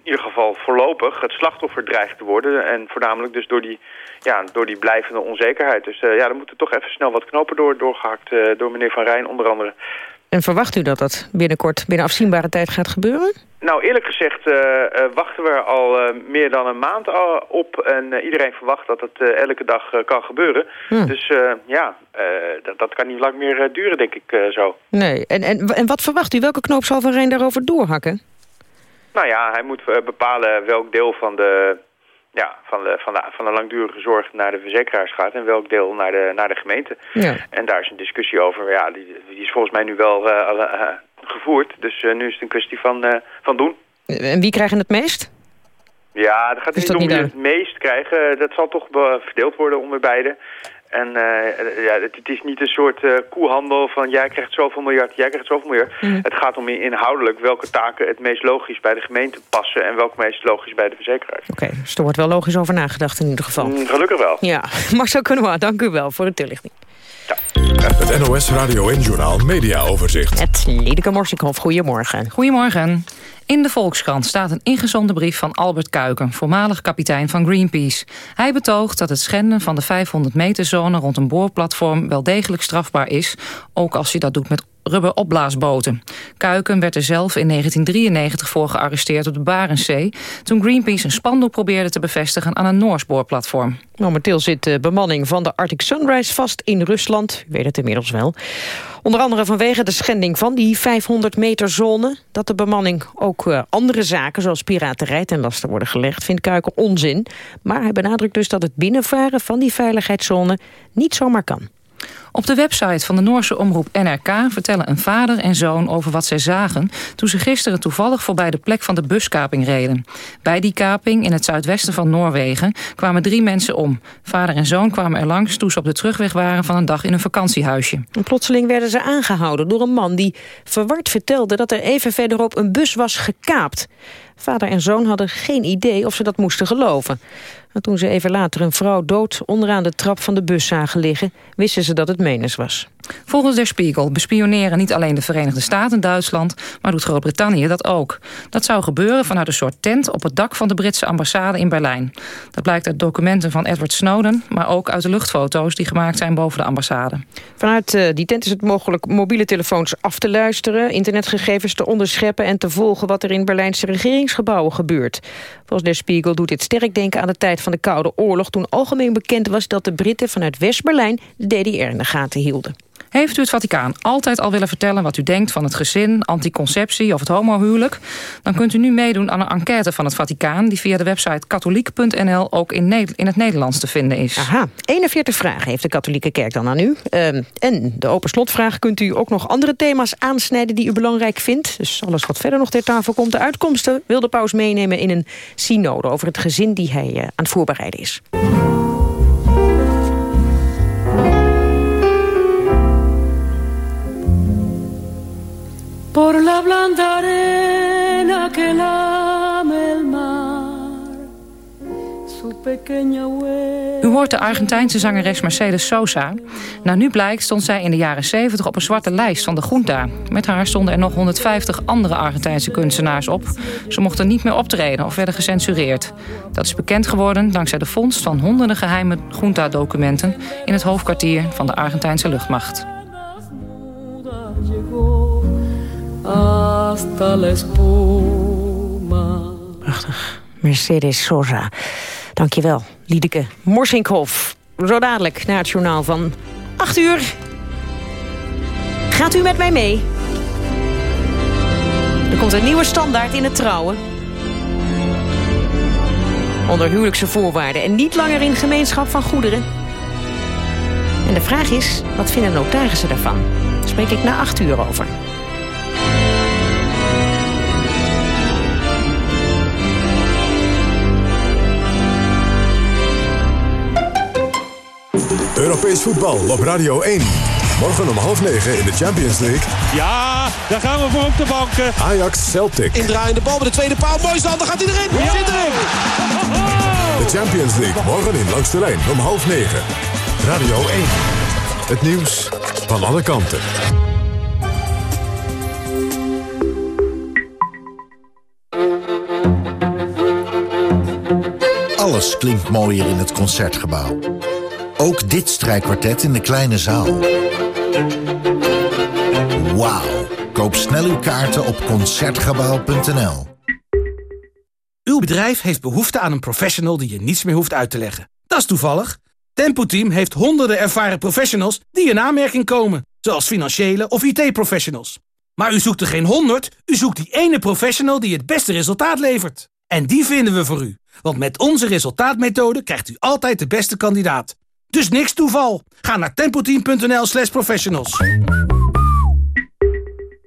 in ieder geval voorlopig het slachtoffer dreigt te worden. En voornamelijk dus door die, ja, door die blijvende onzekerheid. Dus ja, er moeten toch even snel wat knopen door, doorgehakt eh, door meneer Van Rijn onder andere. En verwacht u dat dat binnenkort, binnen afzienbare tijd gaat gebeuren? Nou, eerlijk gezegd eh, eh, wachten we al eh, meer dan een maand al op. En iedereen verwacht dat het elke dag kan gebeuren. Hmm. Dus ja, dat, dat kan niet lang meer duren, denk ik zo. Nee. En, en, en wat verwacht u? Welke knoop zal Van Rijn daarover doorhakken? Nou ja, hij moet bepalen welk deel van de, ja, van, de, van, de, van de langdurige zorg naar de verzekeraars gaat... en welk deel naar de, naar de gemeente. Ja. En daar is een discussie over. Ja, die, die is volgens mij nu wel eh, eh, gevoerd. Dus eh, nu is het een kwestie van, van doen. En wie krijgen het meest? Ja, dat gaat niet om wie het meest krijgen. Dat zal toch verdeeld worden onder beide. En eh, ja, het, het is niet een soort eh, koehandel van jij krijgt zoveel miljard, jij krijgt zoveel miljard. Mhm. Het gaat om inhoudelijk welke taken het meest logisch bij de gemeente passen en welke meest logisch bij de verzekeraars. Oké, dus er wordt wel logisch over nagedacht in ieder geval. Mm, gelukkig wel. Ja, Marcel Canoa, dank u wel voor de toelichting. Het NOS Radio en Journaal Media Overzicht. Het Liedeke Morsikhoff, goedemorgen. Goedemorgen. In de Volkskrant staat een ingezonden brief van Albert Kuiken... voormalig kapitein van Greenpeace. Hij betoogt dat het schenden van de 500-meter-zone... rond een boorplatform wel degelijk strafbaar is... ook als je dat doet met rubberopblaasboten. Kuiken werd er zelf in 1993 voor gearresteerd op de Barentszee... toen Greenpeace een spandoek probeerde te bevestigen aan een Noors boorplatform. Momenteel zit de bemanning van de Arctic Sunrise vast in Rusland. U weet het inmiddels wel. Onder andere vanwege de schending van die 500 meter zone. Dat de bemanning ook eh, andere zaken zoals piraterij ten laste worden gelegd... vindt Kuiken onzin. Maar hij benadrukt dus dat het binnenvaren van die veiligheidszone niet zomaar kan. Op de website van de Noorse omroep NRK vertellen een vader en zoon over wat zij zagen toen ze gisteren toevallig voorbij de plek van de buskaping reden. Bij die kaping in het zuidwesten van Noorwegen kwamen drie mensen om. Vader en zoon kwamen er langs toen ze op de terugweg waren van een dag in een vakantiehuisje. Plotseling werden ze aangehouden door een man die verward vertelde dat er even verderop een bus was gekaapt. Vader en zoon hadden geen idee of ze dat moesten geloven. Maar toen ze even later een vrouw dood onderaan de trap van de bus zagen liggen... wisten ze dat het menens was. Volgens Der Spiegel bespioneren niet alleen de Verenigde Staten en Duitsland... maar doet Groot-Brittannië dat ook. Dat zou gebeuren vanuit een soort tent op het dak van de Britse ambassade in Berlijn. Dat blijkt uit documenten van Edward Snowden... maar ook uit de luchtfoto's die gemaakt zijn boven de ambassade. Vanuit uh, die tent is het mogelijk mobiele telefoons af te luisteren... internetgegevens te onderscheppen en te volgen wat er in Berlijnse regeringsgebouwen gebeurt. Volgens Der Spiegel doet dit sterk denken aan de tijd van de Koude Oorlog... toen algemeen bekend was dat de Britten vanuit West-Berlijn de DDR in de gaten hielden. Heeft u het Vaticaan altijd al willen vertellen wat u denkt van het gezin, anticonceptie of het homohuwelijk? Dan kunt u nu meedoen aan een enquête van het Vaticaan... die via de website katholiek.nl ook in, in het Nederlands te vinden is. Aha, 41 vragen heeft de katholieke kerk dan aan u. Um, en de open slotvraag kunt u ook nog andere thema's aansnijden... die u belangrijk vindt. Dus alles wat verder nog ter tafel komt. De uitkomsten wil de paus meenemen in een synode... over het gezin die hij uh, aan het voorbereiden is. Que su pequeña. U hoort de Argentijnse zangeres Mercedes Sosa. Nou, nu blijkt stond zij in de jaren 70 op een zwarte lijst van de Junta. Met haar stonden er nog 150 andere Argentijnse kunstenaars op. Ze mochten niet meer optreden of werden gecensureerd. Dat is bekend geworden dankzij de vondst van honderden geheime Junta-documenten... in het hoofdkwartier van de Argentijnse luchtmacht. Hasta la espuma. Prachtig. Mercedes Sosa. Dankjewel, Liedeke Morsinkhoff. Zo dadelijk na het journaal van 8 uur. Gaat u met mij mee? Er komt een nieuwe standaard in het trouwen. Onder huwelijkse voorwaarden en niet langer in gemeenschap van goederen. En de vraag is, wat vinden notarissen daarvan? Daar spreek ik na 8 uur over. Europees voetbal op Radio 1. Morgen om half negen in de Champions League. Ja, daar gaan we voor op de banken. Ajax Celtic. Indraaiende bal bij de tweede paal. Mooi stand, daar gaat hij erin. Ja. Zit erin. De Champions League morgen in Langs de Lijn om half negen. Radio 1. Het nieuws van alle kanten. Alles klinkt mooier in het Concertgebouw. Ook dit strijkkwartet in de kleine zaal. Wauw. Koop snel uw kaarten op Concertgebouw.nl. Uw bedrijf heeft behoefte aan een professional die je niets meer hoeft uit te leggen. Dat is toevallig. Tempo Team heeft honderden ervaren professionals die in aanmerking komen. Zoals financiële of IT-professionals. Maar u zoekt er geen honderd, u zoekt die ene professional die het beste resultaat levert. En die vinden we voor u. Want met onze resultaatmethode krijgt u altijd de beste kandidaat. Dus niks toeval. Ga naar tempoteam.nl slash professionals.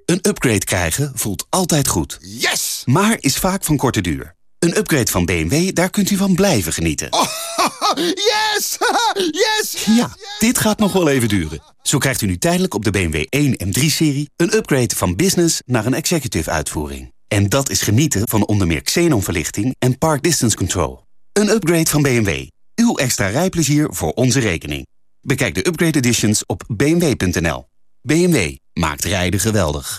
Een upgrade krijgen voelt altijd goed. Yes! Maar is vaak van korte duur. Een upgrade van BMW, daar kunt u van blijven genieten. yes! yes! Ja, dit gaat nog wel even duren. Zo krijgt u nu tijdelijk op de BMW 1 M3-serie... een upgrade van business naar een executive uitvoering. En dat is genieten van onder meer xenonverlichting en park distance control. Een upgrade van BMW. Uw extra rijplezier voor onze rekening. Bekijk de upgrade editions op bmw.nl. BMW maakt rijden geweldig.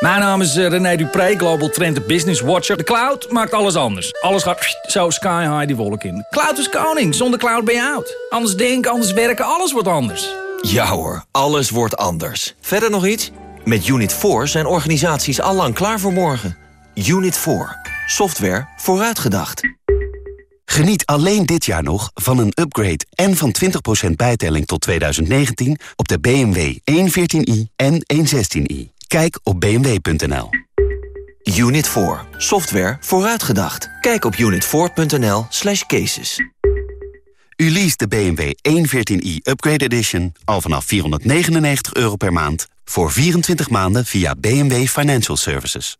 Mijn naam is eh, René Dupré, Global Trend Business Watcher. De cloud maakt alles anders. Alles gaat zo sky high die wolk in. Cloud is koning, zonder cloud ben je oud. Anders denken, anders werken, alles wordt anders. Ja hoor, alles wordt anders. Verder nog iets? Met Unit 4 zijn organisaties allang klaar voor morgen. Unit 4. Software vooruitgedacht. Geniet alleen dit jaar nog van een upgrade en van 20% bijtelling tot 2019 op de BMW 114i en 116i. Kijk op bmw.nl. Unit 4. Software vooruitgedacht. Kijk op unit4.nl slash cases. U leest de BMW 114i Upgrade Edition al vanaf 499 euro per maand... voor 24 maanden via BMW Financial Services.